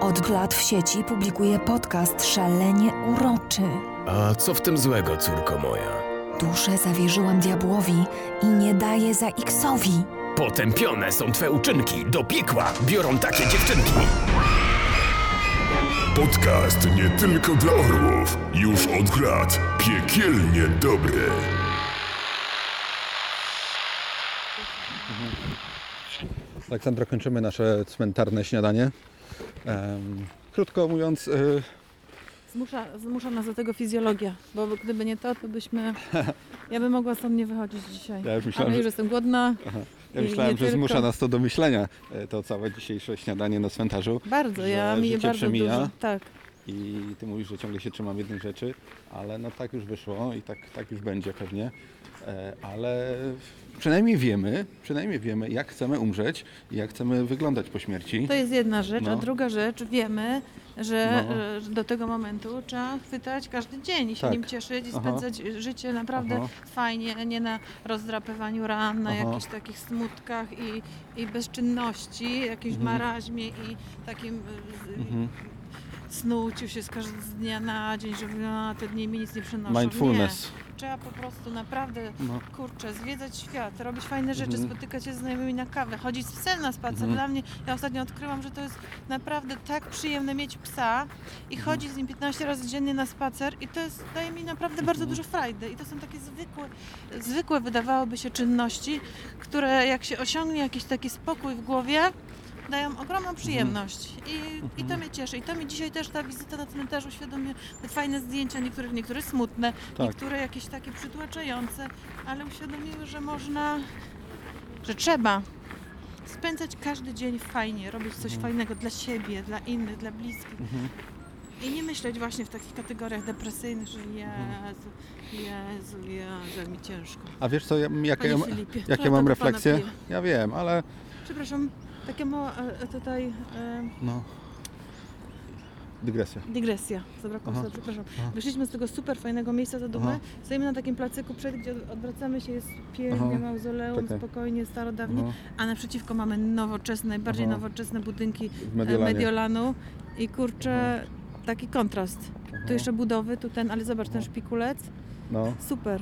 Od lat w sieci publikuję podcast szalenie uroczy. A co w tym złego, córko moja? Duszę zawierzyłam diabłowi i nie daję za X-owi. Potępione są twe uczynki. Do piekła biorą takie dziewczynki. Podcast nie tylko dla orłów. Już od lat piekielnie dobry. Aleksandra, kończymy nasze cmentarne śniadanie. Krótko mówiąc, y, Zmusza, zmusza nas do tego fizjologia, bo gdyby nie to, to byśmy... Ja bym mogła stąd nie wychodzić dzisiaj. Ja już myślałem, Ale że- już jestem głodna. aha, ja myślałem, że tylko. zmusza nas to do myślenia, e, to całe dzisiejsze śniadanie na cmentarzu. Bardzo, ja że mi bardzo przemija. dużo. Tak. I ty mówisz, że ciągle się trzymam jednej rzeczy, ale no tak już wyszło i tak, tak już będzie pewnie. E, Ale przynajmniej wiemy, przynajmniej wiemy, jak chcemy umrzeć i jak chcemy wyglądać po śmierci. To jest jedna rzecz, a No. druga rzecz, wiemy, że No. e, do tego momentu trzeba chwytać każdy dzień i się Tak. nim cieszyć i Aha. spędzać życie naprawdę Aha. fajnie, nie na rozdrapywaniu ran, na Aha. jakichś takich smutkach i, i bezczynności, jakimś Mhm. maraźmie i takim e, Mhm. Snuciu się z każdego dnia na dzień, że a, te dni mi nic nie przynoszą. Mindfulness. Nie. Trzeba po prostu naprawdę, No. kurczę, zwiedzać świat, robić fajne rzeczy, Mhm. spotykać się z znajomymi na kawę, chodzić z psem na spacer. Mhm. Dla mnie, ja ostatnio odkryłam, że to jest naprawdę tak przyjemne mieć psa i Mhm. chodzić z nim 15 razy dziennie na spacer i to jest, daje mi naprawdę bardzo dużo frajdy. I to są takie zwykłe, zwykłe wydawałoby się czynności, które jak się osiągnie jakiś taki spokój w głowie, dają ogromną przyjemność I, i to mnie cieszy. I to mi dzisiaj też ta wizyta na cmentarzu uświadomiła te fajne zdjęcia, niektóre, niektóre smutne, Tak. niektóre jakieś takie przytłaczające, ale uświadomiły, że można, że trzeba spędzać każdy dzień fajnie, robić coś Mhm. fajnego dla siebie, dla innych, dla bliskich. Mhm. I nie myśleć właśnie w takich kategoriach depresyjnych, że Jezu, Jezu, Jezu, jak mi ciężko. A wiesz co, ja, jakie, Panie Filipie, jakie mam do pana refleksje? piję. Ja wiem, ale Przepraszam, takie mała e, tutaj e, no. Dygresja. dygresja. Zabrakło Aha. słowa, przepraszam. Aha. Wyszliśmy z tego super fajnego miejsca za dumę. Aha. Stoimy na takim placyku przed, gdzie odwracamy się, jest pięknie, Aha. mauzoleum, Czekaj. spokojnie, starodawnie, Aha. a naprzeciwko mamy nowoczesne, najbardziej Aha. nowoczesne budynki W e, Mediolanie. Mediolanu i kurczę, taki kontrast. Aha. Tu jeszcze budowy, tu ten, ale zobacz, ten szpikulec, No. super.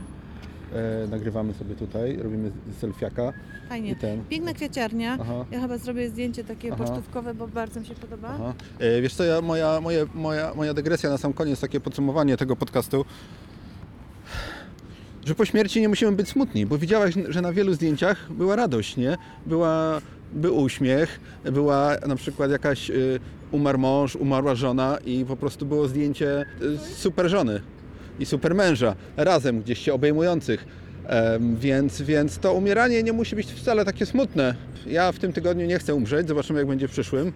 E, nagrywamy sobie tutaj, robimy selfiaka. Fajnie. I ten. Piękna kwiaciarnia. Aha. Ja chyba zrobię zdjęcie takie Aha. pocztówkowe, bo bardzo mi się podoba. Aha. E, wiesz co, ja, moja, moje, moja, moja dygresja na sam koniec, takie podsumowanie tego podcastu, że po śmierci nie musimy być smutni, bo widziałaś, że na wielu zdjęciach była radość, nie? Była, był uśmiech, była na przykład jakaś, y, umarł mąż, umarła żona i po prostu było zdjęcie y, super żony i super męża, razem gdzieś się obejmujących. Więc, więc to umieranie nie musi być wcale takie smutne. Ja w tym tygodniu nie chcę umrzeć, zobaczymy jak będzie w przyszłym.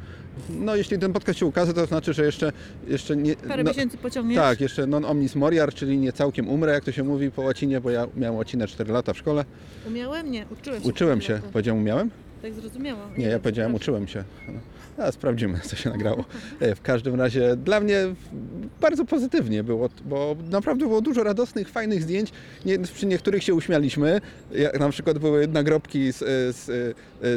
No jeśli ten podcast się ukaże, to znaczy, że jeszcze, jeszcze nie... Parę no, miesięcy pociągniesz. Tak, jeszcze non omnis moriar, czyli nie całkiem umrę, jak to się mówi po łacinie, bo ja miałem łacinę 4 lata w szkole. Umiałem? Nie, uczyłem się. Uczyłem się. Powiedziałem umiałem? Tak zrozumiałam. Nie, ja powiedziałem uczyłem się. No. A, sprawdzimy, co się nagrało. E, W każdym razie dla mnie bardzo pozytywnie było, bo naprawdę było dużo radosnych, fajnych zdjęć. Nie, przy niektórych się uśmialiśmy. Jak na przykład były nagrobki z, z,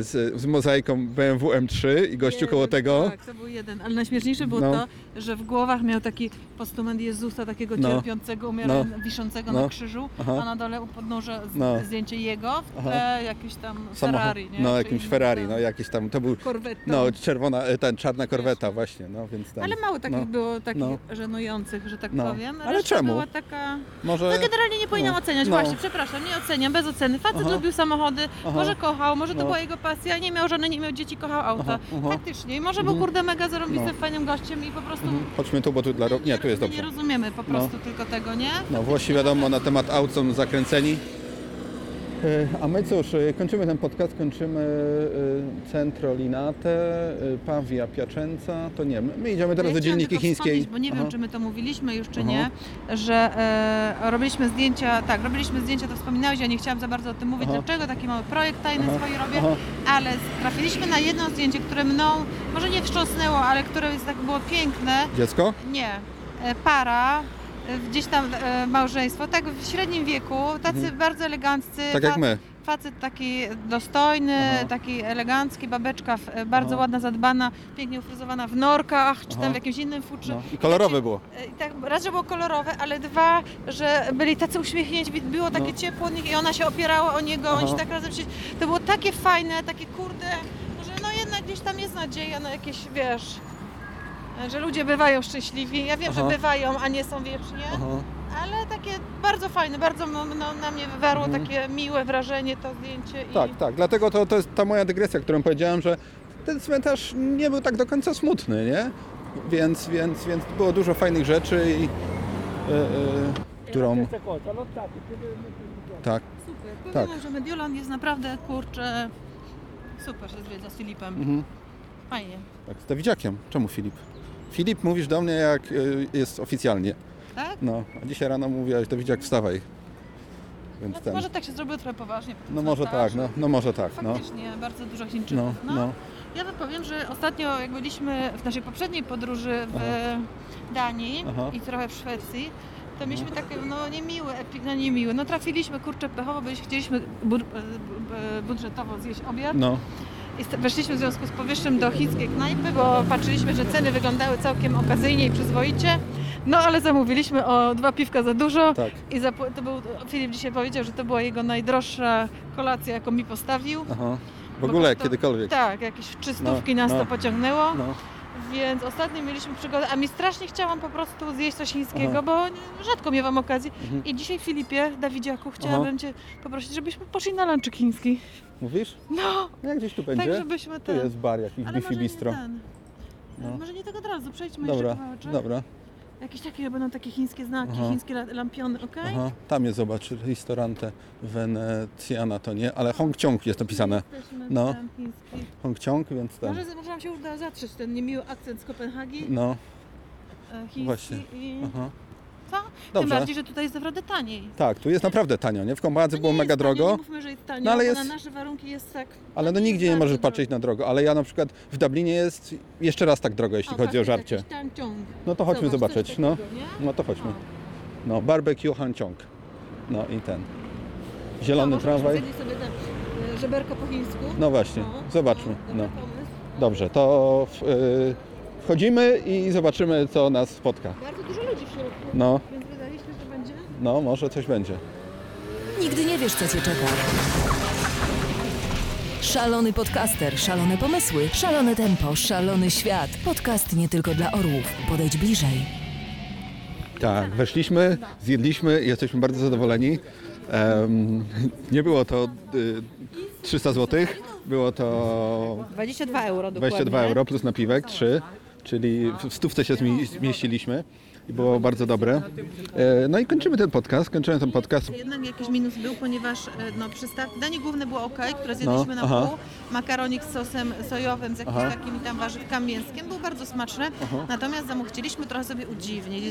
z, z mozaiką BMW M3 i gościu koło tego. Tak, to był jeden, ale najśmieszniejsze było No. to, że w głowach miał taki postument Jezusa, takiego No. cierpiącego, umierając, No. wiszącego No. na krzyżu, Aha. a na dole u podnóża No. zdjęcie jego, w Aha. tle jakieś tam Ferrari, nie? No, Czy jakimś Ferrari, no jakiś tam, to był, Korwetą. no czerwona, e, ten, czarna korweta właśnie, no więc tam. Ale mało takich no. było, takich No. żenujących, że tak No. powiem. Ale Reszta czemu? była taka... Może- No generalnie nie powinnam no. oceniać, No. właśnie, przepraszam, nie oceniam, bez oceny. Facet Aha. lubił samochody, Aha. może kochał, może to No. była jego pasja, nie miał żony, nie miał dzieci, kochał auta. Aha. Faktycznie. I może był Mhm. kurde mega zarobistym, fajnym gościem i po prostu Mhm. Chodźmy tu, bo tu dla... Nie, tu jest nie dobrze. rozumiemy po prostu tylko tego, nie? No Włosi wiadomo na temat aut są zakręceni. E, A my cóż, e, kończymy ten podcast, kończymy e, Centro Linate, Pavia Piacenza, to nie, my, my idziemy teraz Ja do tylko chińskiej. Bo nie wiem, Aha. czy my to mówiliśmy już, czy Aha. nie, że e, robiliśmy zdjęcia, tak, robiliśmy zdjęcia, to wspominałeś, ja nie chciałam za bardzo o tym mówić, Aha. dlaczego taki mały projekt tajny Aha. swój robię, ale trafiliśmy na jedno zdjęcie, które mną, może nie wstrząsnęło, ale które jest tak było piękne. Dziecko? Nie, e, para, gdzieś tam e, małżeństwo, tak w średnim wieku, tacy Mhm. bardzo eleganccy. Tak jak my. Facet taki dostojny, Aha. taki elegancki, babeczka e, bardzo Aha. ładna, zadbana, pięknie ufryzowana w norkach, czy Aha. tam w jakimś innym futrze. No. I kolorowe było. E, i Tak, raz, że było kolorowe, ale dwa, że byli tacy uśmiechnięci, było takie No. ciepło nich i ona się opierała o niego, oni się tak razem się... To było takie fajne, takie kurde, że no jednak gdzieś tam jest nadzieja na jakieś, wiesz, że ludzie bywają szczęśliwi. Ja wiem, Aha. że bywają, a nie są wiecznie. Aha. Ale takie bardzo fajne, bardzo no, na mnie wywarło Mhm. takie miłe wrażenie to zdjęcie. I... Tak, tak, dlatego to, to jest ta moja dygresja, którą powiedziałem, że ten cmentarz nie był tak do końca smutny, nie? Więc, więc, więc było dużo fajnych rzeczy i... e, e, którą... Tak. Super. Powiem Tak. że Mediolan jest naprawdę, kurczę, super się zwiedza z Filipem. Mhm. Fajnie. Tak, z Dawidziakiem. Czemu Filip? Filip mówisz do mnie jak y, jest oficjalnie. Tak? No, a dzisiaj rano mówiłaś Dawidziak wstawaj. Więc No ten. może tak się zrobiło trochę poważnie. po No może tak, no, no może tak, no. Faktycznie, bardzo dużo Chińczyków. No, No, no. Ja wam powiem, że ostatnio jak byliśmy w naszej poprzedniej podróży w Aha. Danii Aha. i trochę w Szwecji, to mieliśmy takie, no niemiłe, epi- no niemiłe, no trafiliśmy, kurczę, pechowo, bo chcieliśmy e, e, budżetowo zjeść obiad. No. Weszliśmy w związku z powyższym do chińskiej knajpy, bo patrzyliśmy, że ceny wyglądały całkiem okazyjnie i przyzwoicie. No ale zamówiliśmy o dwa piwka za dużo. Tak. I zapł- to był, Filip dzisiaj powiedział, że to była jego najdroższa kolacja, jaką mi postawił. Aha. W ogóle to- kiedykolwiek. Tak, jakieś trzy stówki No, nas no. to pociągnęło. No. Więc ostatnio mieliśmy przygodę, a mi strasznie chciałam po prostu zjeść coś chińskiego, Aha. bo rzadko miewam okazję. Mhm. I dzisiaj Filipie, Dawidziaku, chciałabym Cię poprosić, żebyśmy poszli na lunchik chiński. Mówisz? No! Jak gdzieś tu będzie? Tak, żebyśmy Tu ten... jest bar jakiś, Ale Bifi Bistro. ten. No. Może nie tak od razu, przejdźmy Dobra, jeszcze kawałeczek. dobra. Jakieś takie będą takie chińskie znaki, Aha. chińskie la- lampiony, okej? Aha, tam jest, zobacz, Ristorante Venecjana to nie, ale Hongciong jest napisane. Jesteśmy No, chiński. Hongciong, więc ten. Może, może nam się uda zatrzeć ten niemiły akcent z Kopenhagi, No, e, chiński właśnie. i... aha. Co? Tym Dobrze. bardziej, że tutaj jest naprawdę taniej. Tak, tu jest naprawdę tanio, nie? W Kombadze było Nie mega drogo. Nie mówmy, że jest tanio, No, ale bo jest- na nasze warunki jest tak... Ale no nigdzie nie możesz patrzeć na drogo, ale ja na przykład w Dublinie jest jeszcze raz tak drogo, jeśli chodzi o żarcie. No to chodźmy Zobacz, zobaczyć, no. No to chodźmy. No, barbecue Hanciong. No i ten. Zielony No, tramwaj. sobie te e, żeberka po chińsku. No właśnie, No, zobaczmy. no, No. dobry pomysł. Dobrze, to w, y, wchodzimy i zobaczymy, co nas spotka. Bardzo dużo ludzi w środku, No. więc wydaliśmy, że będzie... No, może coś będzie. Nigdy nie wiesz, co cię czeka. Szalony podcaster, szalone pomysły, szalone tempo, szalony świat. Podcast nie tylko dla orłów. Podejdź bliżej. Tak, weszliśmy, zjedliśmy i jesteśmy bardzo zadowoleni. Em, nie było to y, 300 zł, było to 22 euro dokładnie. 22 euro plus napiwek 3, czyli w stówce się zmi- zmieściliśmy. I było bardzo dobre. E, No i kończymy ten podcast, kończymy ten podcast. Jednak jakiś minus był, ponieważ e, no, przystaw... danie główne było ok, które zjedliśmy No, na aha. pół. Makaronik z sosem sojowym, z jakimiś Aha. takimi tam warzywkami mięskiem, był bardzo smaczny. Aha. Natomiast zamu chcieliśmy trochę sobie udziwnić,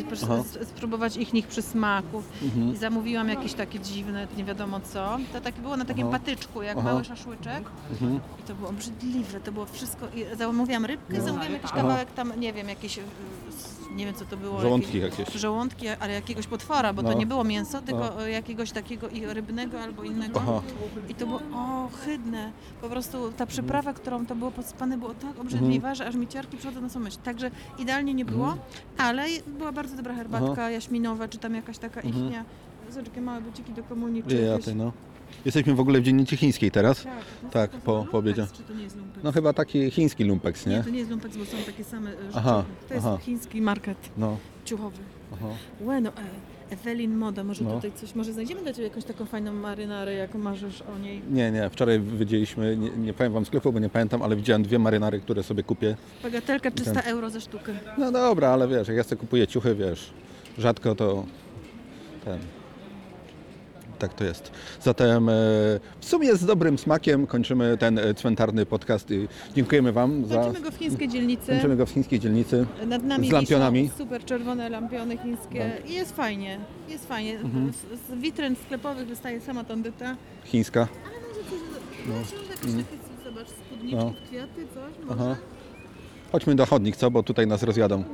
spróbować ich nich przysmaków. Mhm. I zamówiłam jakieś takie dziwne, nie wiadomo co. To takie było na takim Aha. patyczku, jak Aha. mały szaszłyczek. Mhm. I to było obrzydliwe, to było wszystko. I zamówiłam rybkę, No. zamówiłam jakiś Aha. kawałek tam, nie wiem, jakieś, s- nie wiem co to było. Żołądki jakieś. Żołądki, ale jakiegoś potwora, bo to No. nie było mięso, tylko No. jakiegoś takiego i rybnego albo innego. Aha. I to było ohydne. Po prostu ta przyprawa, którą to było podsypane, było tak Mhm. że aż mi ciarki przychodzą na samą myśl. Także idealnie nie było, Mhm. ale była bardzo dobra herbatka Aha. jaśminowa, czy tam jakaś taka Mhm. ichnia. Zobacz, jakie małe buciki do komunii, czy ja jakieś... no. Jesteśmy w ogóle w dzielnicy chińskiej teraz. Tak, no Tak, to po, po obiedzie. lumpeks, czy to nie jest lumpeks? No chyba taki chiński lumpeks, Nie, nie? to nie jest lumpeks, bo są takie same rzeczy. Aha, to jest aha. chiński market No. ciuchowy. Aha. Bueno, e, Ewelin Moda, może No. tutaj coś, może znajdziemy dla Ciebie jakąś taką fajną marynarę, jak marzysz o niej. Nie, nie, wczoraj widzieliśmy, nie, nie powiem wam sklepu, bo nie pamiętam, ale widziałem dwie marynary, które sobie kupię. Bagatelka 300 Ten. euro za sztukę. No dobra, ale wiesz, jak ja sobie kupuję ciuchy, wiesz, rzadko to ten. Tak to jest. Zatem e, w sumie z dobrym smakiem kończymy ten e, cmentarny podcast. i Dziękujemy Wam za. Kończymy go w chińskiej dzielnicy. Kończymy go w chińskiej dzielnicy. Nad nami z lampionami. super czerwone lampiony chińskie i jest fajnie, jest fajnie. Mhm. Z, witryn sklepowych wystaje sama tandyta. Chińska. Ale może coś, No. jakieś takie, zobacz, spódniczki, No. kwiaty, coś może? Aha. Chodźmy do chodnik, co? Bo tutaj nas rozjadą.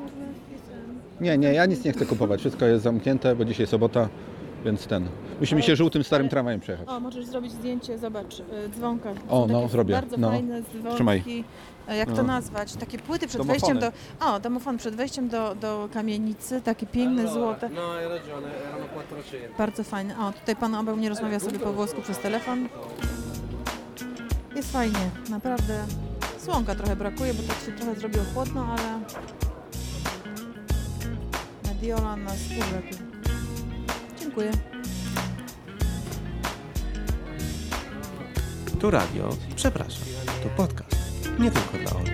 Nie, nie, ja nic nie chcę kupować. Wszystko jest zamknięte, bo dzisiaj sobota, więc ten. Musimy się żółtym starym tramwajem przejechać. O, możesz zrobić zdjęcie, zobacz, y, dzwonka. O, no, takie zrobię. Bardzo No. fajne dzwonki. Trzymaj. E, Jak to No. nazwać? Takie płyty przed Domofony. wejściem do... O, domofon przed wejściem do, do kamienicy, takie piękne, złote. No, hai ragione, erano 400. Bardzo fajne. O, tutaj pan obok mnie rozmawia sobie po włosku przez telefon. Jest fajnie, naprawdę. Słonka trochę brakuje, bo tak się trochę zrobiło chłodno, ale... Mediolan na skórze. Dziękuję. Tu radio, przepraszam, tu podcast. Nie tylko dla Oli.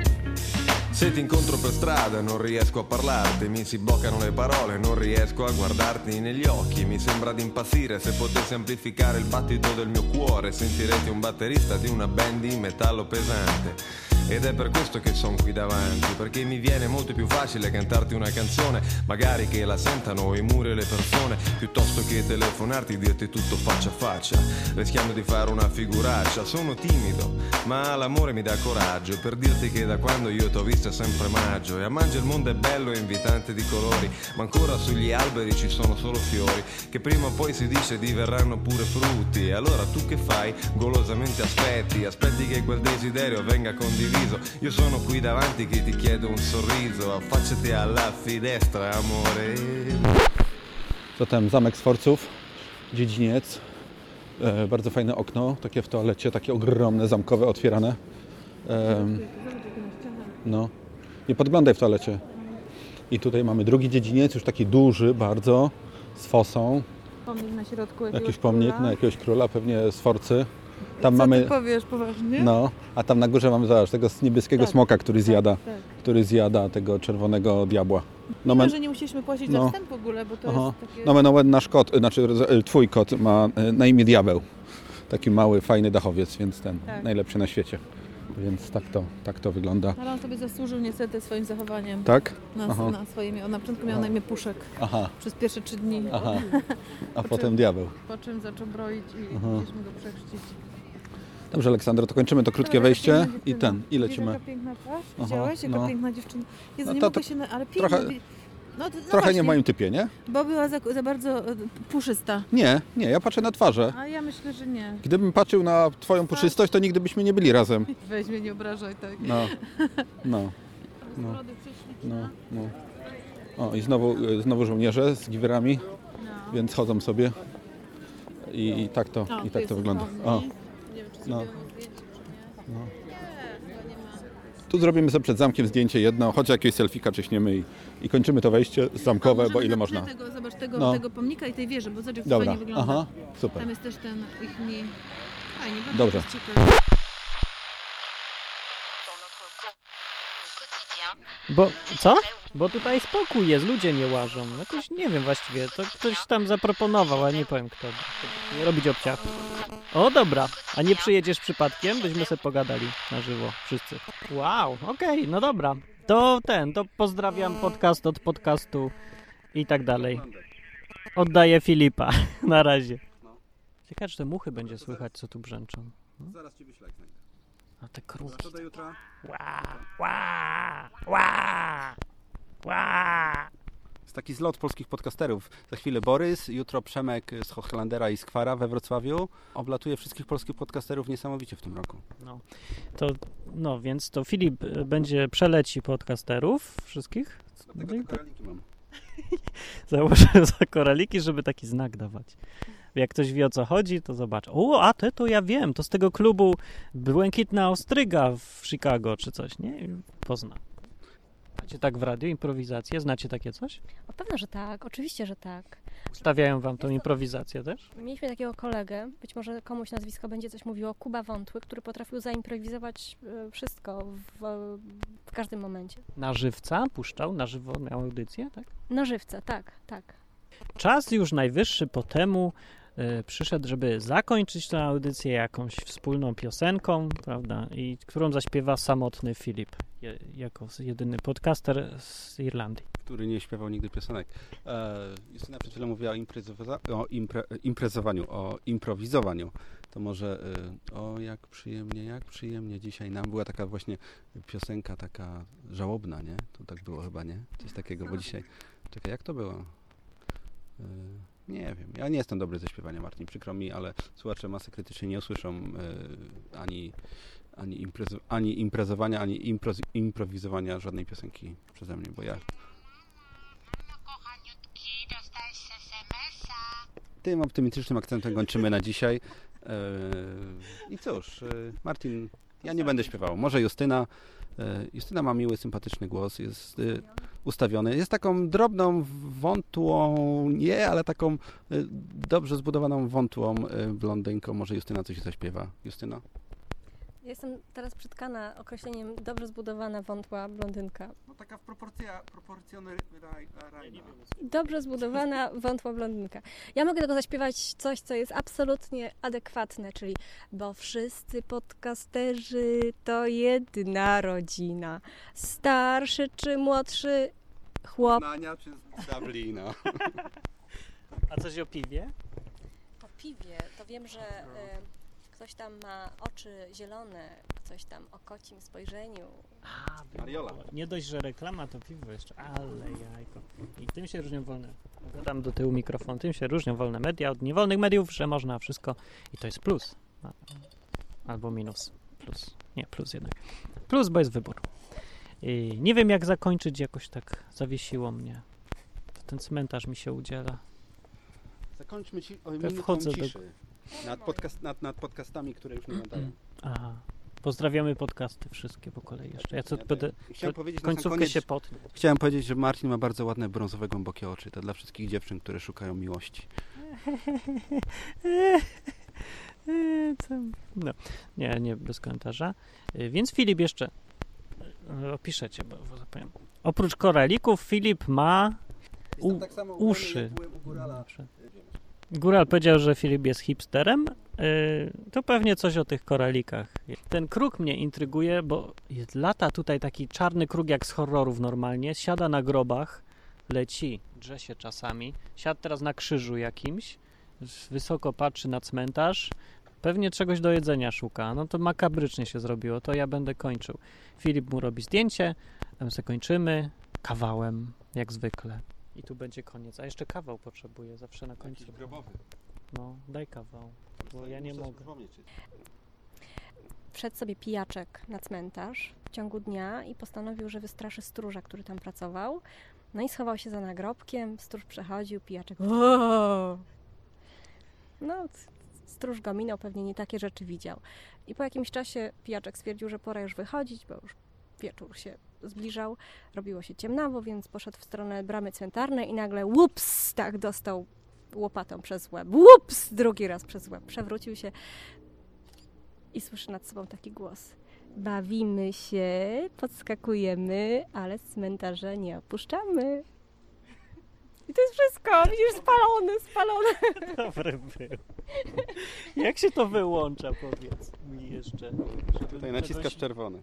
Se ti incontro per strada non riesco a parlarti, mi si bloccano le parole, non riesco a guardarti negli occhi, mi sembra di impazzire, se potessi amplificare il battito del mio cuore, sentirete un batterista di una band di metallo pesante. Ed è per questo che sono qui davanti, perché mi viene molto più facile cantarti una canzone, magari che la sentano i muri e le persone, piuttosto che telefonarti e dirti tutto faccia a faccia, rischiando di fare una figuraccia. Sono timido, ma l'amore mi dà coraggio, per dirti che da quando io t'ho visto è sempre maggio, e a maggio il mondo è bello e invitante di colori, ma ancora sugli alberi ci sono solo fiori, che prima o poi si dice diverranno pure frutti, e allora tu che fai? Golosamente aspetti, aspetti che quel desiderio venga condiviso. Io sono qui davanti che ti chiedo un sorriso, affacciati alla finestra, amore. Zatem zamek Sforców, dziedziniec, e, bardzo fajne okno, takie w toalecie, takie ogromne, zamkowe, otwierane. Em, no, nie podglądaj w toalecie. I tutaj mamy drugi dziedziniec, już taki duży bardzo, z fosą, Pomnik na środku jakiegoś jakiś pomnik króla. na jakiegoś króla, pewnie Sforcy. Tam Co mamy, ty powiesz poważnie? no, a tam na górze mamy, zobacz, tego niebieskiego Tak, smoka, który zjada, tak. który zjada tego czerwonego diabła. No men- że nie musieliśmy płacić no. za wstęp w ogóle, bo to Aha. jest takie... No Menowen nasz kot, znaczy y, twój kot ma y, na imię Diabeł. Taki mały, fajny dachowiec, więc ten Tak. najlepszy na świecie. Więc tak to, tak to wygląda. Ale on sobie zasłużył niestety swoim zachowaniem. Tak? Na, Aha. na swoim, on na początku miał na imię Puszek. Aha. Przez pierwsze trzy dni. Aha. A Po potem czym- diabeł. Po czym zaczął broić i Aha. musieliśmy go przechrzcić. Dobrze, Aleksandro, to kończymy to krótkie wejście i ten, i lecimy. Jaka piękna twarz? Widziałeś? Jaka no. piękna dziewczyna. Jezu, No nie to- mogę się... Na... Ale piękna... trochę- No, no Trochę właśnie, nie w moim typie, nie? Bo była za, za bardzo e, puszysta. Nie, nie, ja patrzę na twarze. A ja myślę, że nie. Gdybym patrzył na twoją puszystość, to nigdy byśmy nie byli razem. Weź mnie, nie obrażaj, tak. No, no, no, prześliczna. no, no. O, i znowu, y, znowu żołnierze z giwerami, więc chodzą sobie. I, i tak to, O, i tak to wygląda. O, Nie wiem, czy No. zdjęcie, czy nie. no. Nie, chyba nie ma. Tu zrobimy sobie przed zamkiem zdjęcie jedno, choć jakieś selfika cześniemy i, i kończymy to wejście zamkowe, bo ile na można. Tego, zobacz, tego, No. tego pomnika i tej wieży, bo zobacz, jak Dobra, fajnie wygląda. aha, super. Tam jest też ten ich mi... Fajnie, bardzo Dobrze. jest ciekawe. Bo co? Bo tutaj spokój jest, ludzie nie łażą. Jakoś nie wiem właściwie, to ktoś tam zaproponował, a nie powiem kto. Nie robić obciach. O dobra, a nie przyjedziesz przypadkiem? Byśmy sobie pogadali na żywo, wszyscy. Wow, okej, no dobra. To ten, to pozdrawiam podcast od podcastu i tak dalej. Oddaję Filipa. Na razie. Ciekawe, czy te muchy będzie słychać, co tu brzęczą. Zaraz ci wyślę. jak znajdę. A te kruki. To do jutra. Ła, ła, ła, ła. Jest taki zlot polskich podcasterów. Za chwilę Borys, jutro Przemek z Hochlandera i Skwara we Wrocławiu. Oblatuje wszystkich polskich podcasterów niesamowicie w tym roku. No, to, no więc to Filip y, będzie przeleci podcasterów wszystkich. Dlatego te koraliki mam. Założę za koraliki, żeby taki znak dawać. Jak ktoś wie o co chodzi, to zobacz. O, a te to ja wiem, to z tego klubu Błękitna Ostryga w Chicago czy coś, nie? Pozna. Macie tak w radio, improwizację? Znacie takie coś? O pewno, że tak, oczywiście, że tak. Stawiają wam tą improwizację też? Mieliśmy takiego kolegę, być może komuś nazwisko będzie coś mówiło, Kuba Wątły, który potrafił zaimprowizować e, wszystko w, w każdym momencie. Na żywca puszczał, na żywo miał audycję, tak? Na żywca, tak, tak. Czas już najwyższy po temu przyszedł, żeby zakończyć tę audycję jakąś wspólną piosenką, prawda, i którą zaśpiewa samotny Filip, je, jako jedyny podcaster z Irlandii. Który nie śpiewał nigdy piosenek. E, Justyna przed chwilą mówiła o, imprezowa- o impre- imprezowaniu, o improwizowaniu. To może y, o jak przyjemnie, jak przyjemnie dzisiaj nam była taka właśnie piosenka taka żałobna, nie? To tak było chyba, nie? Coś takiego, bo dzisiaj... Czekaj, jak to było? Y, nie wiem. Ja nie jestem dobry ze śpiewania, Martin, przykro mi, ale słuchacze masy krytycznie nie usłyszą y, ani, ani, imprezo- ani imprezowania, ani improz- improwizowania żadnej piosenki przeze mnie, bo ja tym optymistycznym akcentem kończymy na dzisiaj. Eee, I cóż, e, Martin, ja nie będę śpiewał. Może Justyna. E, Justyna ma miły, sympatyczny głos, jest e, ustawiony. Jest taką drobną, wątłą, nie, ale taką e, dobrze zbudowaną wątłą blondynką. Może Justyna coś zaśpiewa. Justyna? Jestem teraz przytkana określeniem dobrze zbudowana, wątła blondynka. No taka w proporcja, proporcjonalna. Dobrze zbudowana, wątła blondynka. Ja mogę tylko zaśpiewać coś, co jest absolutnie adekwatne, czyli bo wszyscy podcasterzy to jedna rodzina. Starszy czy młodszy chłop. Znania czy z Dublina? A coś o piwie? Po piwie to wiem, że y, ktoś tam ma oczy zielone, ktoś tam o kocim spojrzeniu. A, Mariola. Nie dość, że reklama, to piwo jeszcze, ale jajko. I tym się różnią wolne, dam do tyłu mikrofon, tym się różnią wolne media od niewolnych mediów, że można wszystko i to jest plus. Albo minus. Plus. Nie, plus jednak. Plus, bo jest wybór. I nie wiem, jak zakończyć, jakoś tak zawiesiło mnie. Ten cmentarz mi się udziela. Zakończmy ci, o minutą wchodzę do- ciszy. Nad, podcast, nad, nad podcastami, które już nie nadają. Aha. Pozdrawiamy podcasty wszystkie po kolei jeszcze. Ja co będę. Chciałem powiedzieć końcówkę koniec- się potnę. Chciałem powiedzieć, że Marcin ma bardzo ładne, brązowe, głębokie oczy. To dla wszystkich dziewczyn, które szukają miłości. No, nie, nie, bez komentarza. Y, Więc Filip jeszcze y, opiszecie, bo, bo zapomniałem. Oprócz koralików Filip ma u, tak samo uszy. Góral powiedział, że Filip jest hipsterem. Y, to pewnie coś o tych koralikach. Ten kruk mnie intryguje, bo lata tutaj taki czarny kruk jak z horrorów normalnie, siada na grobach, leci, drze się czasami, siadł teraz na krzyżu jakimś, wysoko patrzy na cmentarz, pewnie czegoś do jedzenia szuka. No to makabrycznie się zrobiło, to ja będę kończył. Filip mu robi zdjęcie, tam se kończymy kawałem, jak zwykle. I tu będzie koniec. A jeszcze kawał potrzebuję zawsze na końcu. grobowy. No, daj kawał, bo ja nie mogę. Wszedł sobie pijaczek na cmentarz w ciągu dnia i postanowił, że wystraszy stróża, który tam pracował. No i schował się za nagrobkiem, stróż przechodził, pijaczek "O!" No, c- stróż go minął, pewnie nie takie rzeczy widział. I po jakimś czasie pijaczek stwierdził, że pora już wychodzić, bo już wieczór się zbliżał, robiło się ciemnawo, więc poszedł w stronę bramy cmentarnej i nagle łups, tak dostał łopatą przez łeb. Łups, drugi raz przez łeb. Przewrócił się i słyszy nad sobą taki głos. Bawimy się, podskakujemy, ale cmentarza nie opuszczamy. I to jest wszystko. Widzisz, spalony, spalony. Dobry był. Jak się to wyłącza, powiedz mi jeszcze. Tutaj naciskasz czerwony.